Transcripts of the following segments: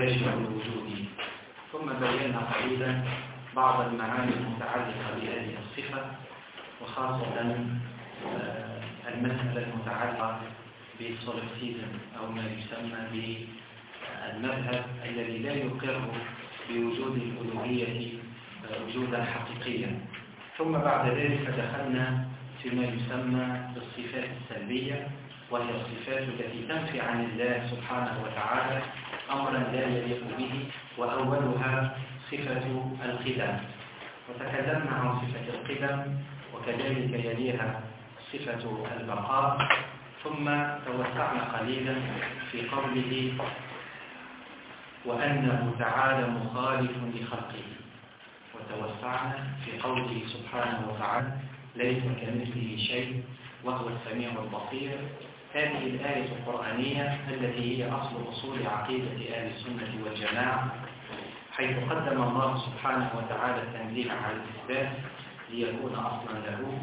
يجمع الوجود. ثم بينا قليلا بعض المعاني المتعلقة بهذه الصفة وخاصة آه، المسألة المتعلقة بالسولفسيزم أو ما يسمى بالمذهب الذي لا يقر بوجود الألوهية آه، وجودا حقيقيا ثم بعد ذلك دخلنا فيما يسمى بالصفات السلبية وهي الصفات التي تنفي عن الله سبحانه وتعالى أمرا لا يليق به وأولها صفة القدم وتكلمنا عن صفة القدم وكذلك يليها صفة البقاء. ثم توسعنا قليلا في قوله وأنه تعالى مخالف لخلقه. وتوسعنا في قوله سبحانه وتعالى ليس كمثله شيء وهو السميع البصير. هذه الآية القرآنية التي هي أصل أصول عقيدة أهل السنة والجماعة حيث قدم الله سبحانه وتعالى التنزيه على الإثبات ليكون أصلا له.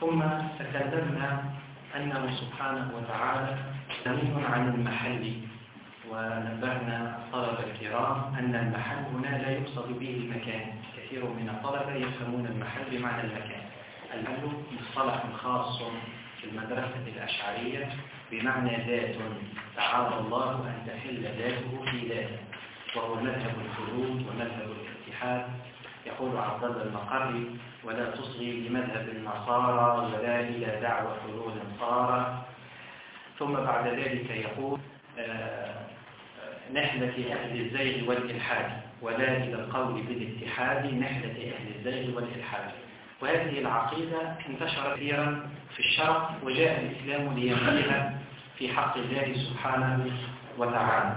ثم تكلمنا أنه سبحانه وتعالى غني عن المحل ونبهنا الطلبة الكرام أن المحل هنا لا يقصد به المكان. كثير من الطلبة يفهمون المحل بمعنى المكان. المحل مصطلح خاص في المدرسة الأشعرية بمعنى ذات تعالى الله أن تحل ذاته في ذاته. وهو مذهب الخلود ومذهب الاتحاد. يقول عبد الله المقري ولا تصغي لمذهب النصارى ولا إلى دعوة حلول صار ثم بعد ذلك يقول آه، نحلة أهل الزيغ والإلحاد. ولا إلى القول بالاتحاد نحلة أهل الزيغ والإلحاد. وهذه العقيدة انتشرت كثيرا في الشرق وجاء الإسلام ليمثلها في حق الله سبحانه وتعالى.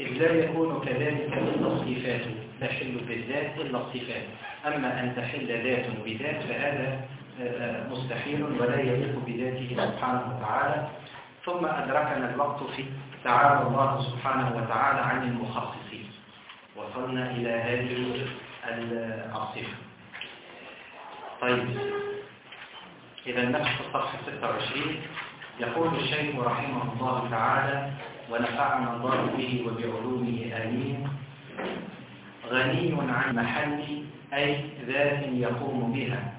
إذ لا يكون كذلك إلا الصفات تحل بالذات إلا الصفات. أما أن تحل ذات بذات فهذا آه، مستحيل ولا يليق بذاته سبحانه وتعالى. ثم أدركنا الوقت في تعالى الله سبحانه وتعالى عن المخصصين. وصلنا إلى هذه الصفة. طيب. إذا نفتح الصفحة 26 يقول الشيخ رحمه الله تعالى ونفعنا الله به وبعلومه آمين. غني عن محل أي ذات يقوم بها.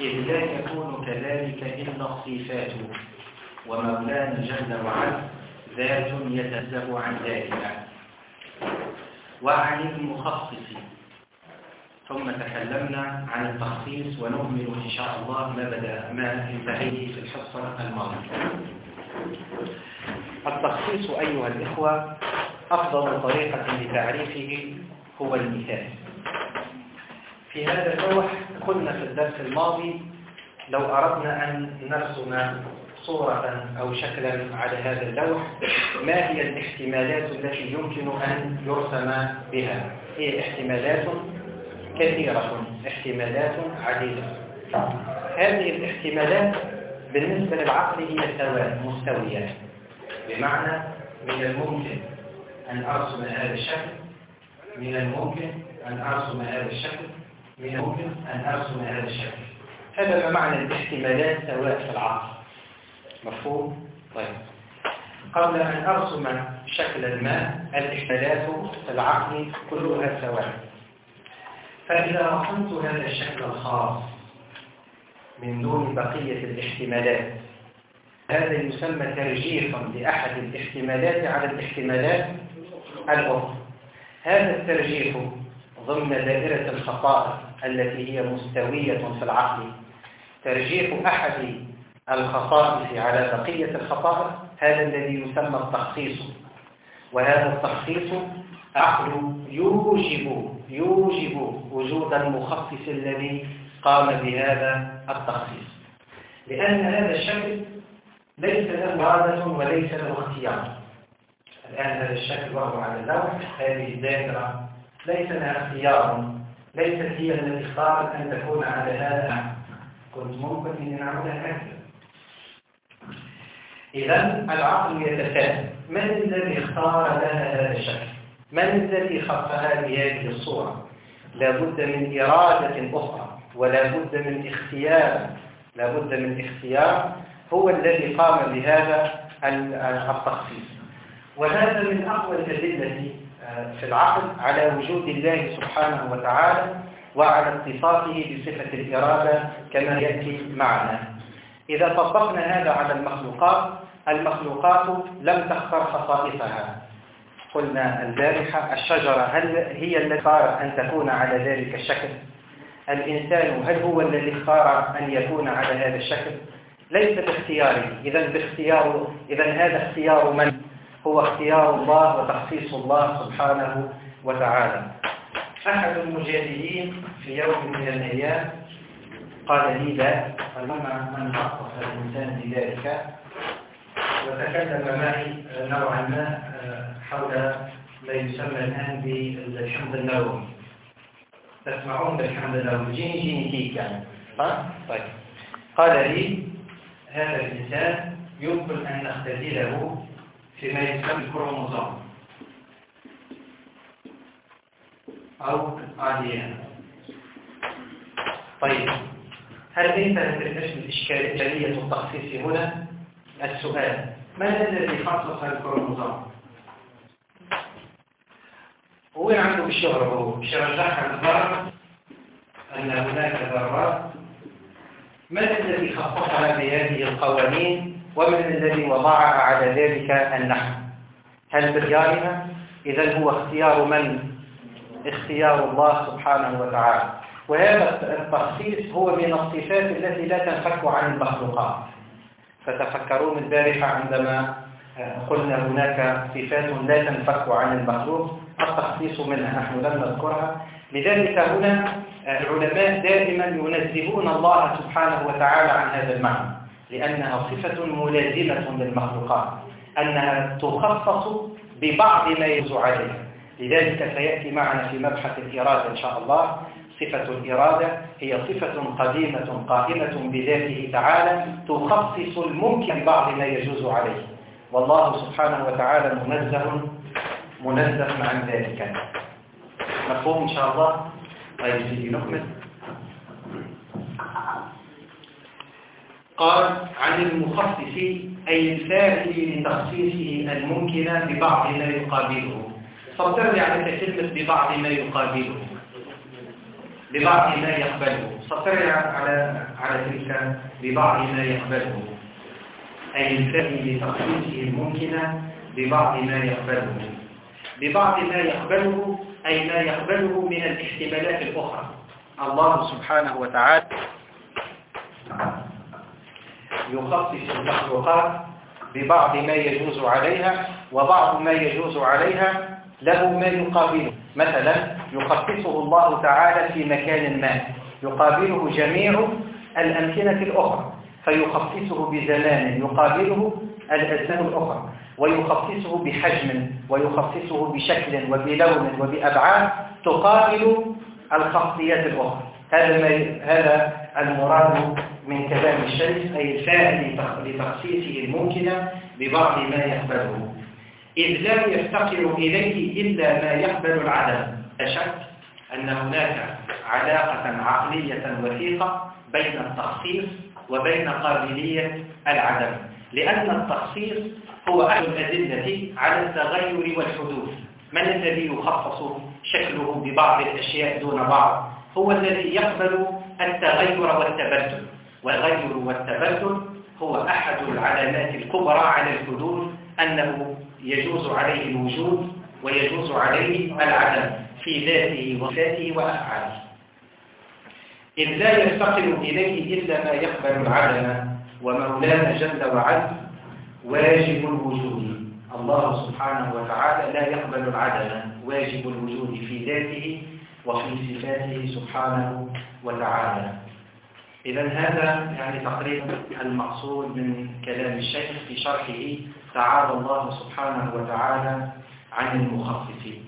إذ لا يكون كذلك إلا الصفات ومولانا جل وعلا ذات يتنزه عن ذلك وعن المخصص. ثم تكلمنا عن التخصيص ونؤمن إن شاء الله ما بدأ ما انتهيه في الحصة الماضية. التخصيص أيها الإخوة أفضل طريقة لتعريفه هو المثال. في هذا اللوح قلنا في الدرس الماضي لو أردنا أن نرسم صورة أو شكلا على هذا اللوح ما هي الاحتمالات التي يمكن أن يرسم بها؟ هي احتمالات كثيرة احتمالات عديدة. هذه الاحتمالات بالنسبة للعقل هي سواء مستويات بمعنى من الممكن أن أرسم هذا الشكل من الممكن أن أرسم هذا الشكل من الممكن أن أرسم هذا الشكل. هذا ما معنى الاحتمالات سواء في العقل. مفهوم؟ طيب. قبل أن أرسم شكل ما الاحتمالات في العقل كلها سواء. فإذا رسمت هذا الشكل الخاص من دون بقية الاحتمالات هذا يسمى ترجيحا لأحد الاحتمالات على الاحتمالات الأخرى. هذا الترجيح ضمن دائرة الخطائر التي هي مستوية في العقل. ترجيح أحد الخصائص على بقية الخصائص هذا الذي يسمى التخصيص. وهذا التخصيص عقل يوجب يوجب وجود المخصص الذي قام بهذا التخصيص لأن هذا الشكل ليس له إرادة وليس له اختيار. الآن هذا الشكل وهو على اللوح هذه الدائرة ليس لها اختيار. ليست هي التي اختارت أن تكون على هذا. كنت ممكن أن نعملها هكذا. إذا العقل يتساءل من الذي اختار لها هذا الشكل؟ من الذي خصها بهذه الصورة. لابد من إرادة أخرى ولا بد من اختيار. لابد من اختيار هو الذي قام بهذا التخصيص. وهذا من أقوى الأدلة آه، في العقل على وجود الله سبحانه وتعالى وعلى اتصافه بصفة الإرادة كما يأتي معنا. إذا طبقنا هذا على المخلوقات المخلوقات لم تختر خصائصها. قلنا البارحة الشجرة هل هي التي اختارت أن تكون على ذلك الشكل؟ الإنسان هل هو الذي اختار أن يكون على هذا الشكل؟ ليس باختياره. إذا باختيار إذا هذا اختيار من؟ هو اختيار الله وتخصيص الله سبحانه وتعالى. أحد المجادلين في يوم من الأيام قال لي لا فلما من خصص الإنسان بذلك وتكلم معي نوعا ما حول ما يسمى الآن بالحمض النووي. تسمعون بالحمض النووي؟ géné génétique يعني طيب. قال لي هذا الإنسان يمكن أن نختزله فيما يسمى الكروموزوم. أو عاديا طيب. هل تدرس الإشكالية التخصيص هنا؟ السؤال. ما الذي خصص الكروموزوم؟ هو عنده بالشهر هو. رجعها الضرر أن هناك ذرات من الذي خصصها بهذه القوانين؟ ومن الذي وضعها على ذلك النحو؟ هل باختيارها إذا هو اختيار من؟ اختيار الله سبحانه وتعالى. وهذا التخصيص هو من الصفات التي لا تنفك عن المخلوقات. فتفكرون البارحة عندما قلنا هناك صفات لا تنفك عن المخلوق. التخصيص منها نحن لم نذكرها. لذلك هنا العلماء دائما ينزهون الله سبحانه وتعالى عن هذا المعنى لأنها صفة ملازمة للمخلوقات أنها تخصص ببعض ما يجوز عليه لذلك سيأتي معنا في مبحث الإرادة إن شاء الله. صفة الإرادة هي صفة قديمة قائمة بذاته تعالى تخصص الممكن ببعض ما يجوز عليه. والله سبحانه وتعالى منزه منزه عن ذلك. مفهوم إن شاء الله؟ طيب سيدي نكمل. قال عن المخصص أي الفاعل لتخصيصه الممكن ببعض ما يقابله. سأترجع لك كلمة ببعض ما يقابله. ببعض ما يقبله. سأترجع على على تلك ببعض ما يقبله. أي الفاعل لتخصيصه الممكن ببعض ما يقبله. ببعض ما يقبله أي ما يقبله من الاحتمالات الأخرى. الله سبحانه وتعالى يخصص المخلوقات ببعض ما يجوز عليها وبعض ما يجوز عليها له ما يقابله. مثلا يخصصه الله تعالى في مكان ما يقابله جميع الأمكنة الأخرى فيخصصه بزمان يقابله الأزمان الأخرى. ويخصصه بحجم ويخصصه بشكل وبلون وبأبعاد تقابل الخاصيات الأخرى. هذا ما هذا المراد من كلام الشيخ أي الفاعل لتخصيصه الممكن ببعض ما يقبله. إذ لا يفتقر إليه إلا ما يقبل العدم. لا شك أن هناك علاقة عقلية وثيقة بين التخصيص وبين قابلية العدم. لأن التخصيص هو أحد الأدلة على التغير والحدوث. من الذي يخصص شكله ببعض الأشياء دون بعض؟ هو الذي يقبل التغير والتبدل. والغير والتبدل هو أحد العلامات الكبرى على الحدوث أنه يجوز عليه الوجود ويجوز عليه العدم في ذاته وصفاته وأفعاله. إذ لا يفتقر إليه إلا ما يقبل العدم ومولانا جل وعلا واجب الوجود. الله سبحانه وتعالى لا يقبل العدم. واجب الوجود في ذاته وفي صفاته سبحانه وتعالى. إذا هذا يعني تقريبا المقصود من كلام الشيخ في شرحه تعالى الله سبحانه وتعالى عن المخصصين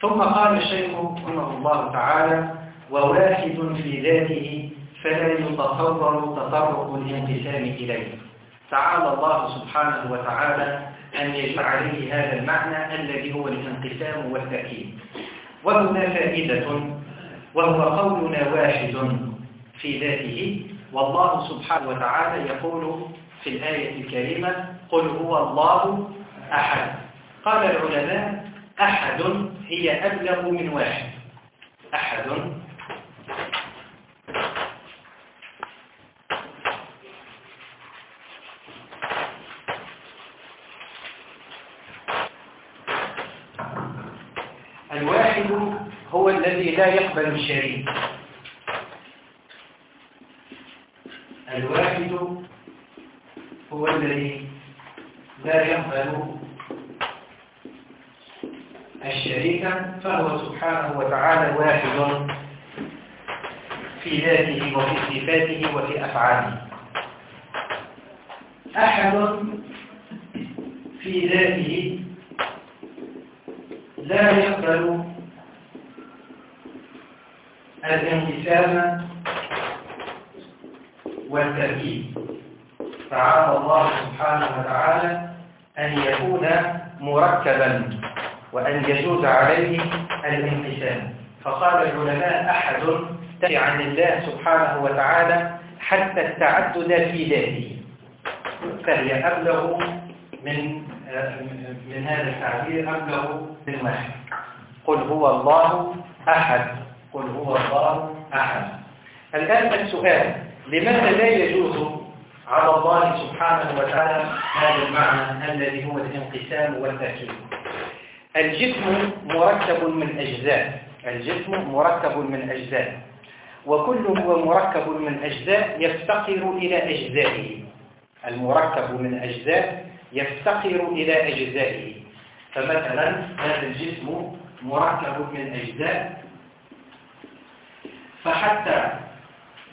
ثم قال الشيخ رحمه الله تعالى وواحد في ذاته فلا يتصور تطرق الانقسام إليه. تعالى الله سبحانه وتعالى أن يجعل عليه هذا المعنى الذي هو الانقسام والتأكيد. وهنا فائدة وهو قولنا واحد في ذاته والله سبحانه وتعالى يقول في الآية الكريمة قل هو الله أحد قال العلماء أحد هي أبلغ من واحد أحد الواحد هو لا يقبل الشريك. الواحد هو الذي لا يقبل الشريك فهو سبحانه وتعالى واحد في ذاته وفي صفاته وفي أفعاله. أحد في ذاته لا يقبل الانقسام والتركيب تعالى الله سبحانه وتعالى أن يكون مركبا وأن يجوز عليه الانقسام فقال العلماء أحد تبع عن الله سبحانه وتعالى حتى التعدد في ذاته. فهي أبلغ من من هذا التعبير أبلغ من واحد. قل هو الله أحد. قل هو الله أحد. الآن السؤال لماذا لا يجوز على الله سبحانه وتعالى هذا المعنى الذي هو الانقسام والتركيب الجسم مركب من أجزاء. الجسم مركب من أجزاء. وكل هو مركب من أجزاء يفتقر إلى أجزائه. المركب من أجزاء يفتقر إلى أجزائه. فمثلا هذا الجسم مركب من أجزاء. فحتى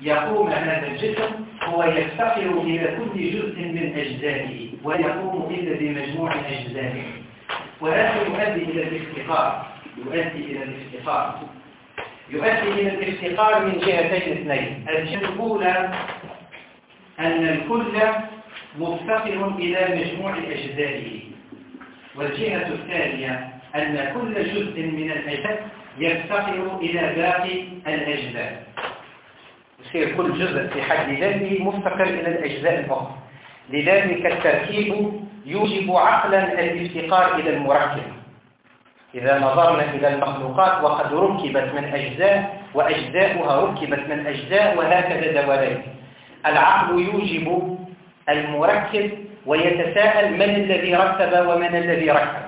يقوم هذا الجسم هو يفتقر إلى كل جزء من أجزائه ويقوم إلا بمجموع أجزائه. وهذا يؤدي إلى الافتقار يؤدي إلى الافتقار يؤدي إلى الافتقار من جهتين اثنين. الجهة الأولى أن الكل مفتقر إلى مجموع أجزائه. والجهة الثانية أن كل جزء من الأجزاء يفتقر إلى باقي الأجزاء. يصير كل جزء في حد ذاته مفتقر إلى الأجزاء الأخرى لذلك التركيب يوجب عقلا الافتقار إلى المركب. إذا نظرنا إلى المخلوقات وقد ركبت من أجزاء وأجزاؤها ركبت من أجزاء وهكذا دوالين العقل يوجب المركب ويتساءل من الذي رتب ومن الذي ركب.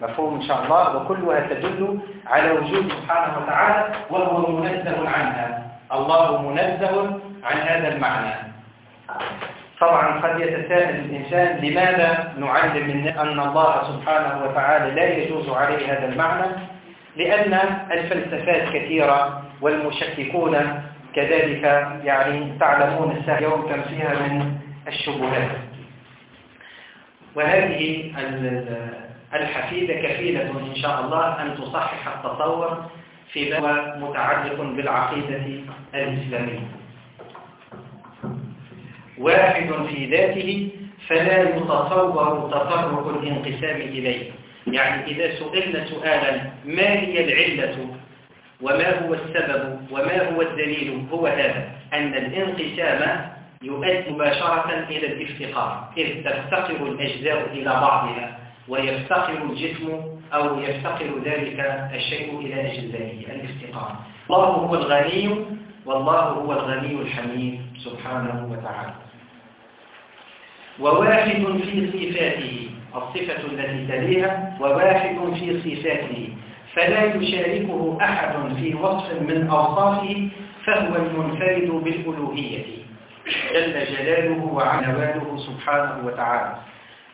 مفهوم إن شاء الله؟ وكلها تدل على وجود سبحانه وتعالى وهو منزه عنها. الله منزه عن هذا المعنى. طبعا قد يتساءل الإنسان لماذا نعلم أن الله سبحانه وتعالى لا يجوز عليه هذا المعنى؟ لأن الفلسفات كثيرة والمشككون كذلك يعني تعلمون الساعة يوم كم فيها من الشبهات. وهذه الحفيدة كفيلة إن شاء الله أن تصحح التصور في باب متعلق بالعقيدة الإسلامية. واحد في ذاته فلا يتصور تطرق الانقسام إليه. يعني إذا سئلنا سؤالا ما هي العلة؟ وما هو السبب؟ وما هو الدليل؟ هو هذا أن الانقسام يؤدي مباشرة إلى الافتقار إذ تفتقر الأجزاء إلى بعضها ويفتقر الجسم أو يفتقر ذلك الشيء إلى أجزائه الافتقار. الله هو الغني والله هو الغني الحميد سبحانه وتعالى. وواحد في صفاته الصفة التي تليها وواحد في صفاته. فلا يشاركه أحد في وصف من أوصافه فهو المنفرد بالألوهية. جل جلاله وعنواله سبحانه وتعالى.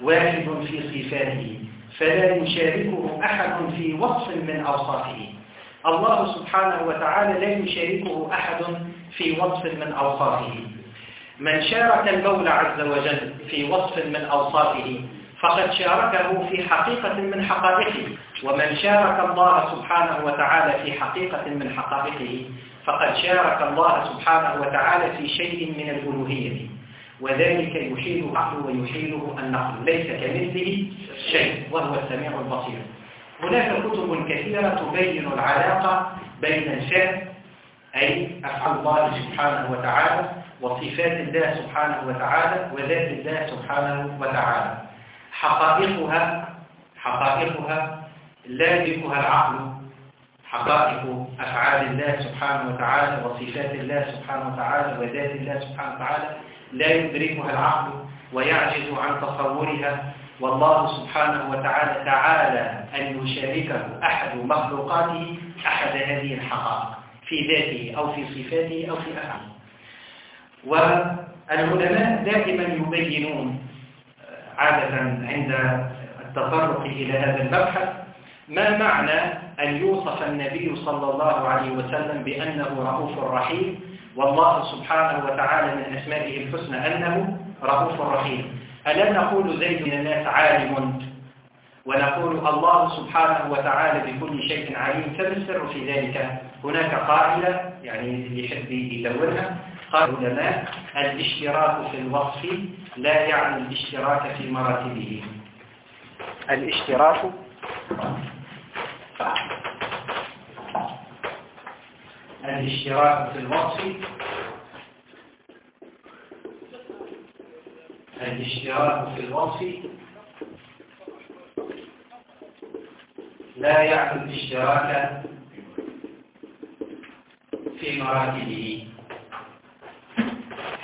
واحد في صفاته. فلا يشاركه أحد في وصف من أوصافه. الله سبحانه وتعالى لا يشاركه أحد في وصف من أوصافه. من شارك المولى عز وجل في وصف من أوصافه فقد شاركه في حقيقة من حقائقه ومن شارك الله سبحانه وتعالى في حقيقة من حقائقه فقد شارك الله سبحانه وتعالى في شيء من الألوهية. وذلك يحيل العقل ويحيله النقل ليس كمثله شيء وهو السميع البصير. هناك كتب كثيرة تبين العلاقة بين الفعل أي أفعال الله سبحانه وتعالى وصفات الله سبحانه وتعالى وذات الله سبحانه وتعالى. حقائقها حقائقها لا يدركها العقل. حقائق أفعال الله سبحانه وتعالى وصفات الله سبحانه وتعالى وذات الله سبحانه وتعالى لا يدركها العقل ويعجز عن تصورها. والله سبحانه وتعالى تعالى أن يشاركه أحد مخلوقاته أحد هذه الحقائق في ذاته أو في صفاته أو في أفعاله. والعلماء دائما يبينون عادة عند التطرق إلى هذا المبحث ما معنى أن يوصف النبي صلى الله عليه وسلم بأنه رؤوف رحيم؟ والله سبحانه وتعالى من أسمائه الحسنى أنه رؤوف رحيم. ألا نقول زيد من الناس عالم؟ ونقول الله سبحانه وتعالى بكل شيء عليم فما السر في ذلك؟ هناك قاعدة يعني يحب يدورها قال العلماء الاشتراك في الوصف لا يعني الاشتراك في مراتبه. الاشتراك. الاشتراك في الوصف. الاشتراك في الوصف لا يعني الاشتراك في مراتبه.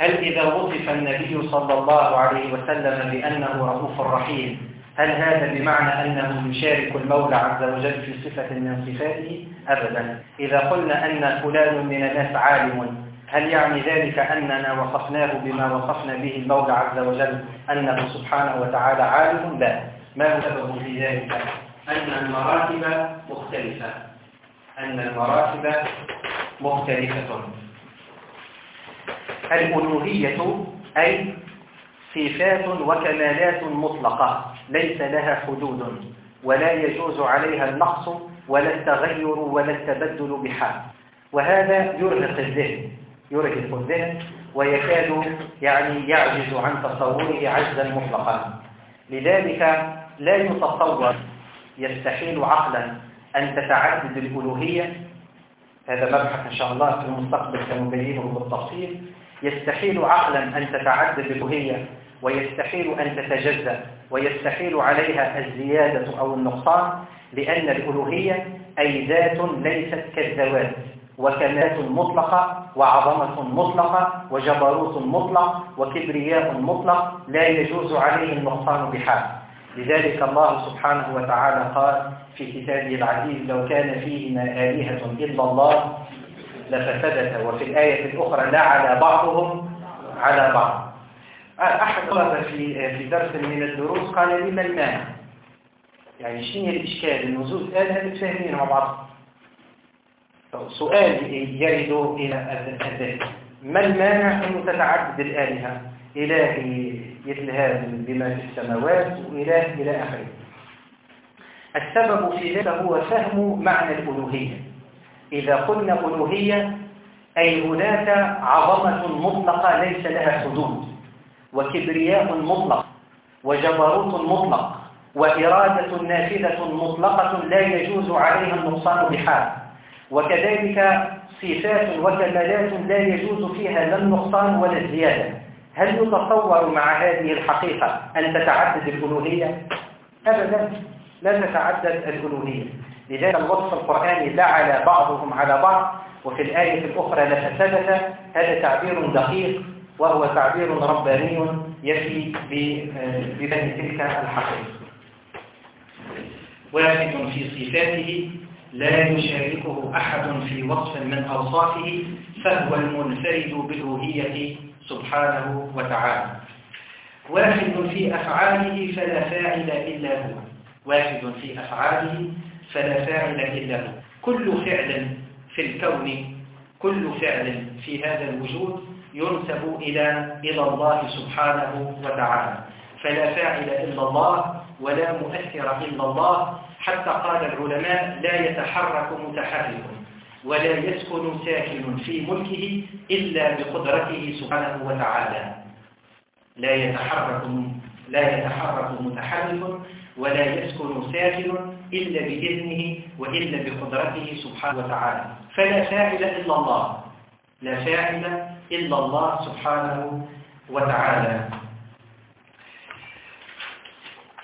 هل إذا وصف النبي صلى الله عليه وسلم بأنه رؤوف رحيم هل هذا بمعنى أنه يشارك المولى عز وجل في صفة من صفاته؟ أبدا إذا قلنا أن فلان من الناس عالم هل يعني ذلك أننا وصفناه بما وصفنا به المولى عز وجل أنه سبحانه وتعالى عالم؟ لا ما سبب في ذلك؟ أن المراتب مختلفة أن المراتب مختلفة الألوهية أي صفات وكمالات مطلقة ليس لها حدود ولا يجوز عليها النقص ولا التغير ولا التبدل بحال. وهذا يرهق الذهن يرهق الذهن ويكاد يعني يعجز عن تصوره عجزا مطلقا. لذلك لا يتصور يستحيل عقلا أن تتعدد الألوهية هذا مبحث إن شاء الله في المستقبل سنبينه بالتفصيل. يستحيل عقلا أن تتعدد الألوهية ويستحيل أن تتجزأ ويستحيل عليها الزيادة أو النقصان لأن الألوهية أي ذات ليست كالذوات وكمات مطلقة وعظمة مطلقة وجبروت مطلق وكبرياء مطلق لا يجوز عليه النقصان بحال. لذلك الله سبحانه وتعالى قال في كتابه العزيز لو كان فيهما آلهة إلا الله لفسدتا. وفي الآية الأخرى لا على بعضهم على بعض. أحد طلب في في درس من الدروس قال لي ما؟ المانع يعني شنو الإشكال؟ النزول آلهة متفاهمين مع بعض. سؤال يرد إلى الذهن ما المانع أن تتعدد الآلهة؟ إله يتلهى بما في السماوات وإله إلى آخره. السبب في ذلك هو فهم معنى الألوهية. إذا قلنا ألوهية أي هناك عظمة مطلقة ليس لها حدود وكبرياء مطلق وجبروت مطلق وإرادة نافذة مطلقة لا يجوز عليها النقصان بحال. وكذلك صفات وكمالات لا يجوز فيها لا النقصان ولا الزيادة. هل يتصور مع هذه الحقيقة أن تتعدد الألوهية؟ أبدا لا تتعدد الألوهية لذلك الوصف القرآني لا على بعضهم على بعض وفي الآية الأخرى لفسدت هذا تعبير دقيق وهو تعبير رباني يفي ببني تلك الحقيقة واحد في صفاته لا يشاركه أحد في وصف من أوصافه فهو المنفرد بالألوهية سبحانه وتعالى. واحد في أفعاله فلا فاعل إلا هو. واحد في أفعاله فلا فاعل إلا هو. كل فعل في الكون كل فعل في هذا الوجود ينسب إلى إلى الله سبحانه وتعالى. فلا فاعل إلا الله ولا مؤثر إلا الله. حتى قال العلماء لا يتحرك متحرك. ولا يسكن ساكن في ملكه إلا بقدرته سبحانه وتعالى. لا يتحرك لا يتحرك متحرك ولا يسكن ساكن إلا بإذنه وإلا بقدرته سبحانه وتعالى. فلا فاعل إلا الله. لا فاعل إلا الله سبحانه وتعالى.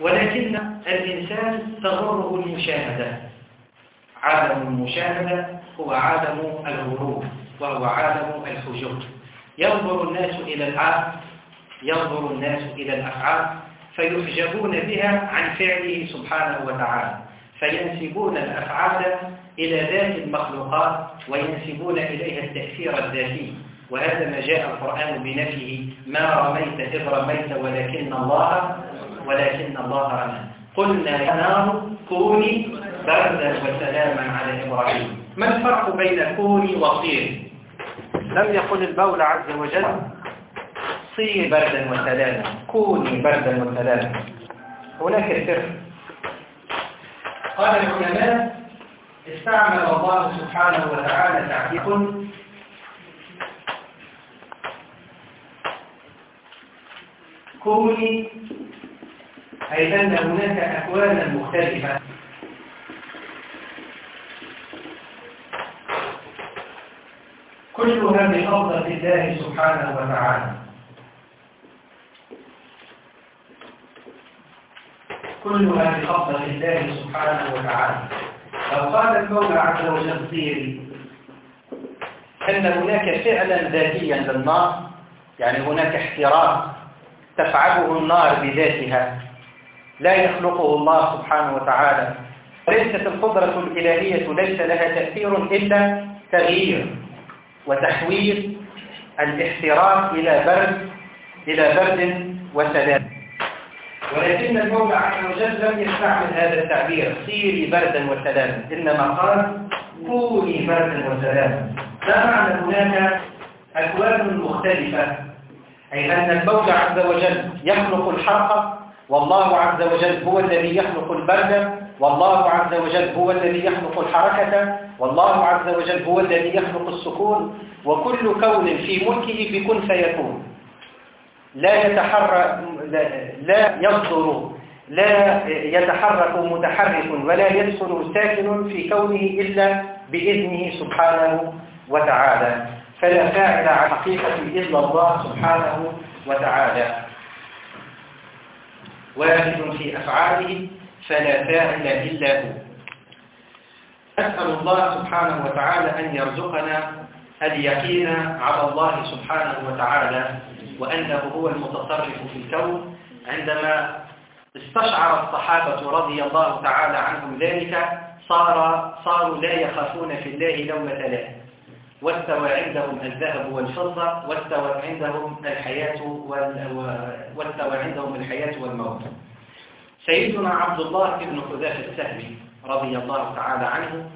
ولكن الإنسان تغره المشاهدة. عالم المشاهدة هو عالم الغروب وهو عالم الحجوب ينظر الناس إلى الأفعال ينظر الناس إلى الأفعال فيحجبون بها عن فعله سبحانه وتعالى. فينسبون الأفعال إلى ذات المخلوقات وينسبون إليها التأثير الذاتي. وهذا ما جاء القرآن بنفيه ما رميت إذ رميت ولكن الله ولكن الله رمى. قلنا يا نار كوني بردا وسلاما على إبراهيم. ما الفرق بين كوني وصير لم يقل المولى عز وجل صير بردا وسلاما. كوني بردا وسلاما. هناك سر قال العلماء استعمل الله سبحانه وتعالى تعبير. كوني أي أن هناك أكوانا مختلفة. كلها بفضل الله سبحانه وتعالى. كلها بفضل الله سبحانه وتعالى. لو قال المولى عز وجل صيري أن هناك فعلا ذاتيا للنار يعني هناك احتراق تفعله النار بذاتها لا يخلقه الله سبحانه وتعالى. ليست القدرة الإلهية ليس لها تأثير إلا تغيير. وتحويل الاحتراق إلى برد إلى برد وسلام ولكن المولى عز وجل لم يستعمل هذا التعبير صيري بردا وسلاما إنما قال كوني بردا وسلاما لا معنى هناك أكوان مختلفة أي أن المولى عز وجل يخلق الحرق والله عز وجل هو الذي يخلق البرد والله عز وجل هو الذي يخلق الحركة والله عز وجل هو الذي يخلق السكون وكل كون في ملكه بكن فيكون. لا يتحرك لا يصدر لا يتحرك متحرك ولا يسكن ساكن في كونه إلا بإذنه سبحانه وتعالى. فلا فاعل على حقيقة إلا الله سبحانه وتعالى. واحد في أفعاله فلا فاعل إلا هو. أسأل الله سبحانه وتعالى أن يرزقنا اليقين على الله سبحانه وتعالى وأنه هو المتصرف في الكون. عندما استشعر الصحابة رضي الله تعالى عنهم ذلك صار صاروا لا يخافون في الله لومة لائم واستوى عندهم الذهب والفضة واستوى عندهم الحياة واستوى عندهم الحياة والموت. سيدنا عبد الله بن حذافة السهمي رضي الله تعالى عنه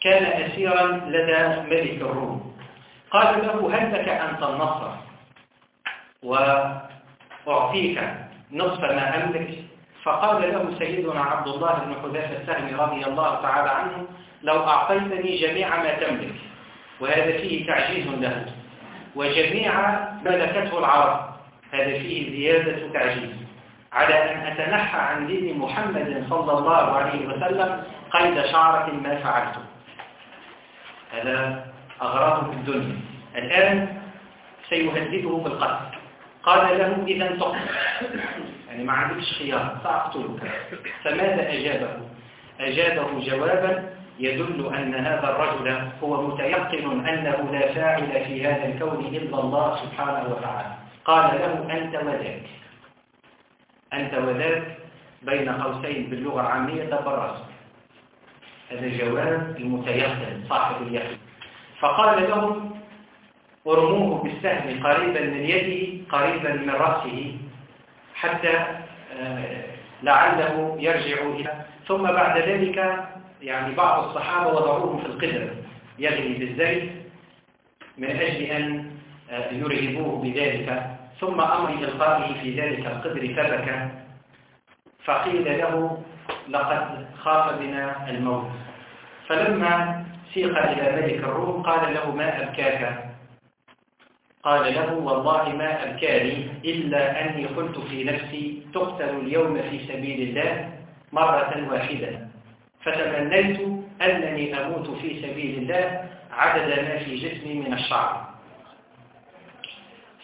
كان أسيرا لدى ملك الروم. قال له هل لك أن تنصر وأعطيك نصف ما أملك؟ فقال له سيدنا عبد الله بن حذافة السهمي رضي الله تعالى عنه لو أعطيتني جميع ما تملك وهذا فيه تعجيز له وجميع ملكته العرب هذا فيه زيادة تعجيز. على أن أتنحى عن دين محمد صلى الله عليه وسلم قيد شعرة ما فعلته. هذا أغراض في الدنيا. الآن سيهدده بالقتل. قال له إذا تقتل يعني ما عندكش خيار سأقتلك. فماذا أجابه؟ أجابه جوابا يدل أن هذا الرجل هو متيقن أنه لا فاعل في هذا الكون إلا الله سبحانه وتعالى. قال له أنت وذاك أنت وذاك بين قوسين باللغة العامية تبرز هذا جواب المتيقن صاحب اليقين. فقال لهم ارموه بالسهم قريبا من يده قريبا من رأسه حتى آه، لعله يرجع إلى ثم بعد ذلك يعني بعض الصحابة وضعوه في القدر يغلي بالزيت من أجل أن آه، يرهبوه بذلك. ثم أمر إلقائه في ذلك القدر فبكى فقيل له لقد خاف بنا الموت. فلما سيق إلى ملك الروم قال له ما أبكاك؟ قال له والله ما أبكاني إلا أني قلت في نفسي تقتل اليوم في سبيل الله مرة واحدة. فتمنيت أنني أموت في سبيل الله عدد ما في جسمي من الشعر.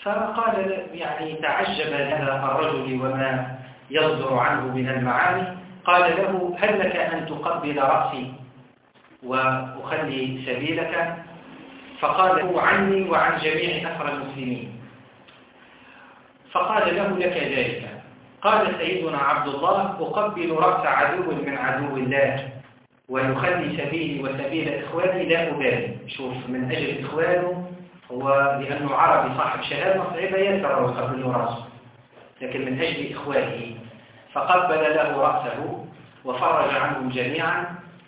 فقال يعني تعجب هذا الرجل وما يصدر عنه من المعاني. قال له هل لك أن تقبل رأسي وأخلي سبيلك؟ فقال عني وعن جميع أثر المسلمين. فقال له لك ذلك. قال سيدنا عبد الله أقبل رأس عدو من عدو الله ويخلي سبيلي وسبيل إخواني لا أبالي. شوف من أجل إخوانه هو لأنه عربي صاحب شهادة صعيبة يسر ويقبل رأسه لكن من أجل إخوانه. فقبل له رأسه وفرج عنهم جميعا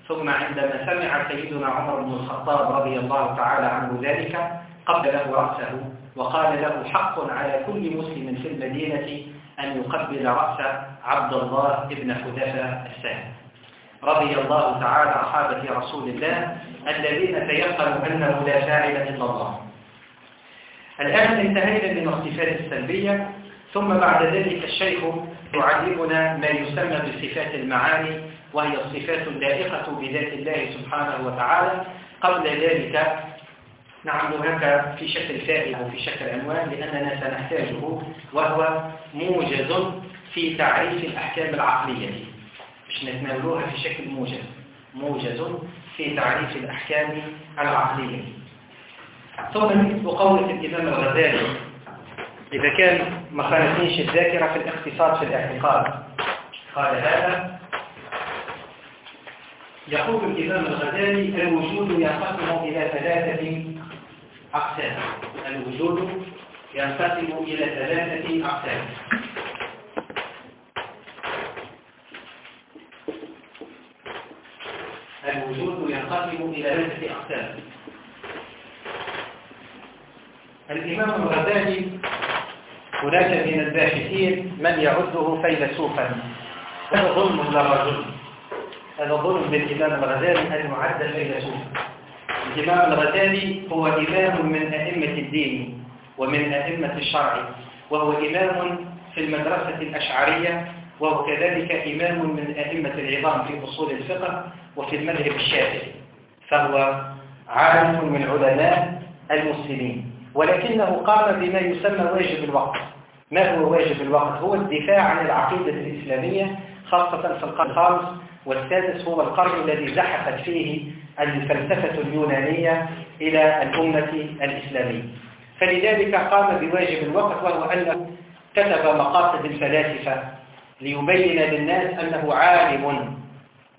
ثم عندما سمع سيدنا عمر بن الخطاب رضي الله تعالى عنه ذلك قبل له رأسه وقال له حق على كل مسلم في المدينة أن يقبل رأس عبد الله بن حذافة السهل رضي الله تعالى أصحابة رسول الله الذين تيقنوا أنه لا فاعل إلا الله. الآن انتهينا من الصفات السلبية ثم بعد ذلك الشيخ يعلمنا ما يسمى بصفات المعاني وهي الصفات اللائقة بذات الله سبحانه وتعالى. قبل ذلك نعم هناك في شكل فائدة أو في شكل عنوان لأننا سنحتاجه وهو موجز في تعريف الأحكام العقلية. مش نتناولوها في شكل موجز. موجز في تعريف الأحكام العقلية. ثم وقولة الإمام الغزالي إذا كان ما خانتنيش الذاكرة في الاقتصاد في الاعتقاد. قال هذا يقول الإمام الغزالي الوجود ينقسم إلى ثلاثة أقسام. الوجود ينقسم إلى ثلاثة أقسام. الوجود ينقسم إلى ثلاثة أقسام. الإمام الغزالي هناك من الباحثين من يعده فيلسوفا. هذا ظلم للرجل هذا ظلم بالإمام الغزالي أن يعد فيلسوفا. الإمام الغزالي هو إمام من أئمة الدين ومن أئمة الشرع وهو إمام في المدرسة الأشعرية وهو كذلك إمام من أئمة العظام في أصول الفقه وفي المذهب الشافعي فهو عالم من علماء المسلمين. ولكنه قام بما يسمى واجب الوقت ما هو واجب الوقت؟ هو الدفاع عن العقيدة الإسلامية خاصة في القرن الخامس والسادس هو القرن الذي زحفت فيه الفلسفة اليونانية إلى الأمة الإسلامية فلذلك قام بواجب الوقت وهو أنه كتب مقاصد الفلاسفة ليبين للناس أنه عالم